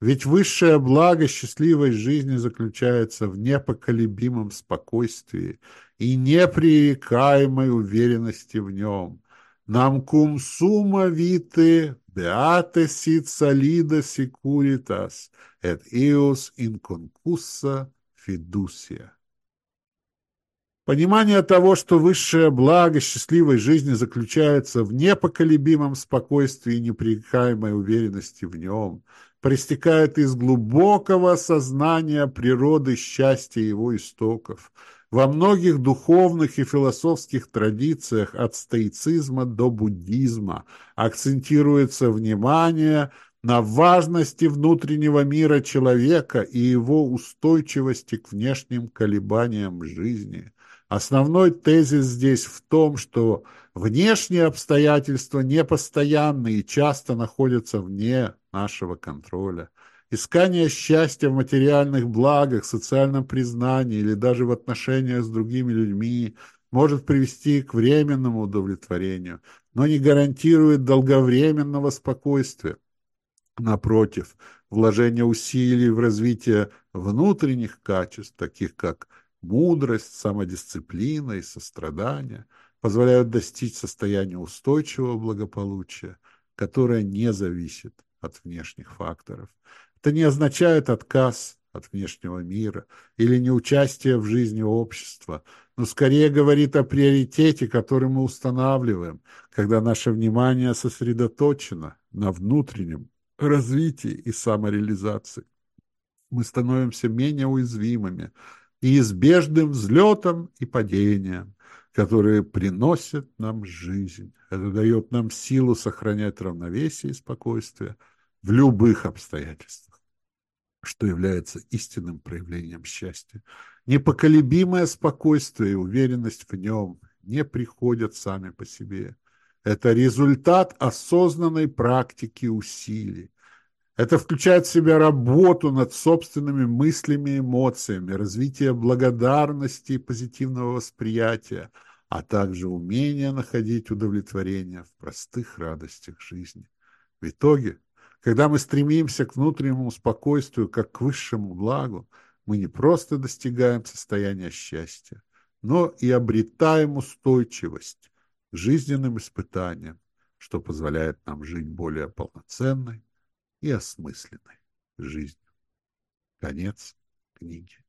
ведь высшее благо счастливой жизни заключается в непоколебимом спокойствии и непререкаемой уверенности в нем. Нам кум сума вите beate sit salida securitas et eos in concursa fiducia. Понимание того, что высшее благо счастливой жизни заключается в непоколебимом спокойствии и непрекаемой уверенности в нем, проистекает из глубокого осознания природы счастья его истоков. Во многих духовных и философских традициях от стоицизма до буддизма акцентируется внимание на важности внутреннего мира человека и его устойчивости к внешним колебаниям жизни – Основной тезис здесь в том, что внешние обстоятельства непостоянны и часто находятся вне нашего контроля. Искание счастья в материальных благах, социальном признании или даже в отношениях с другими людьми может привести к временному удовлетворению, но не гарантирует долговременного спокойствия. Напротив, вложение усилий в развитие внутренних качеств, таких как Мудрость, самодисциплина и сострадание позволяют достичь состояния устойчивого благополучия, которое не зависит от внешних факторов. Это не означает отказ от внешнего мира или неучастие в жизни общества, но скорее говорит о приоритете, который мы устанавливаем, когда наше внимание сосредоточено на внутреннем развитии и самореализации. Мы становимся менее уязвимыми, неизбежным взлетом и падением, которые приносят нам жизнь. Это дает нам силу сохранять равновесие и спокойствие в любых обстоятельствах, что является истинным проявлением счастья. Непоколебимое спокойствие и уверенность в нем не приходят сами по себе. Это результат осознанной практики усилий, это включает в себя работу над собственными мыслями и эмоциями, развитие благодарности и позитивного восприятия, а также умение находить удовлетворение в простых радостях жизни. В итоге, когда мы стремимся к внутреннему спокойствию как к высшему благу, мы не просто достигаем состояния счастья, но и обретаем устойчивость к жизненным испытаниям, что позволяет нам жить более полноценной, и осмысленной жизнью. Конец книги.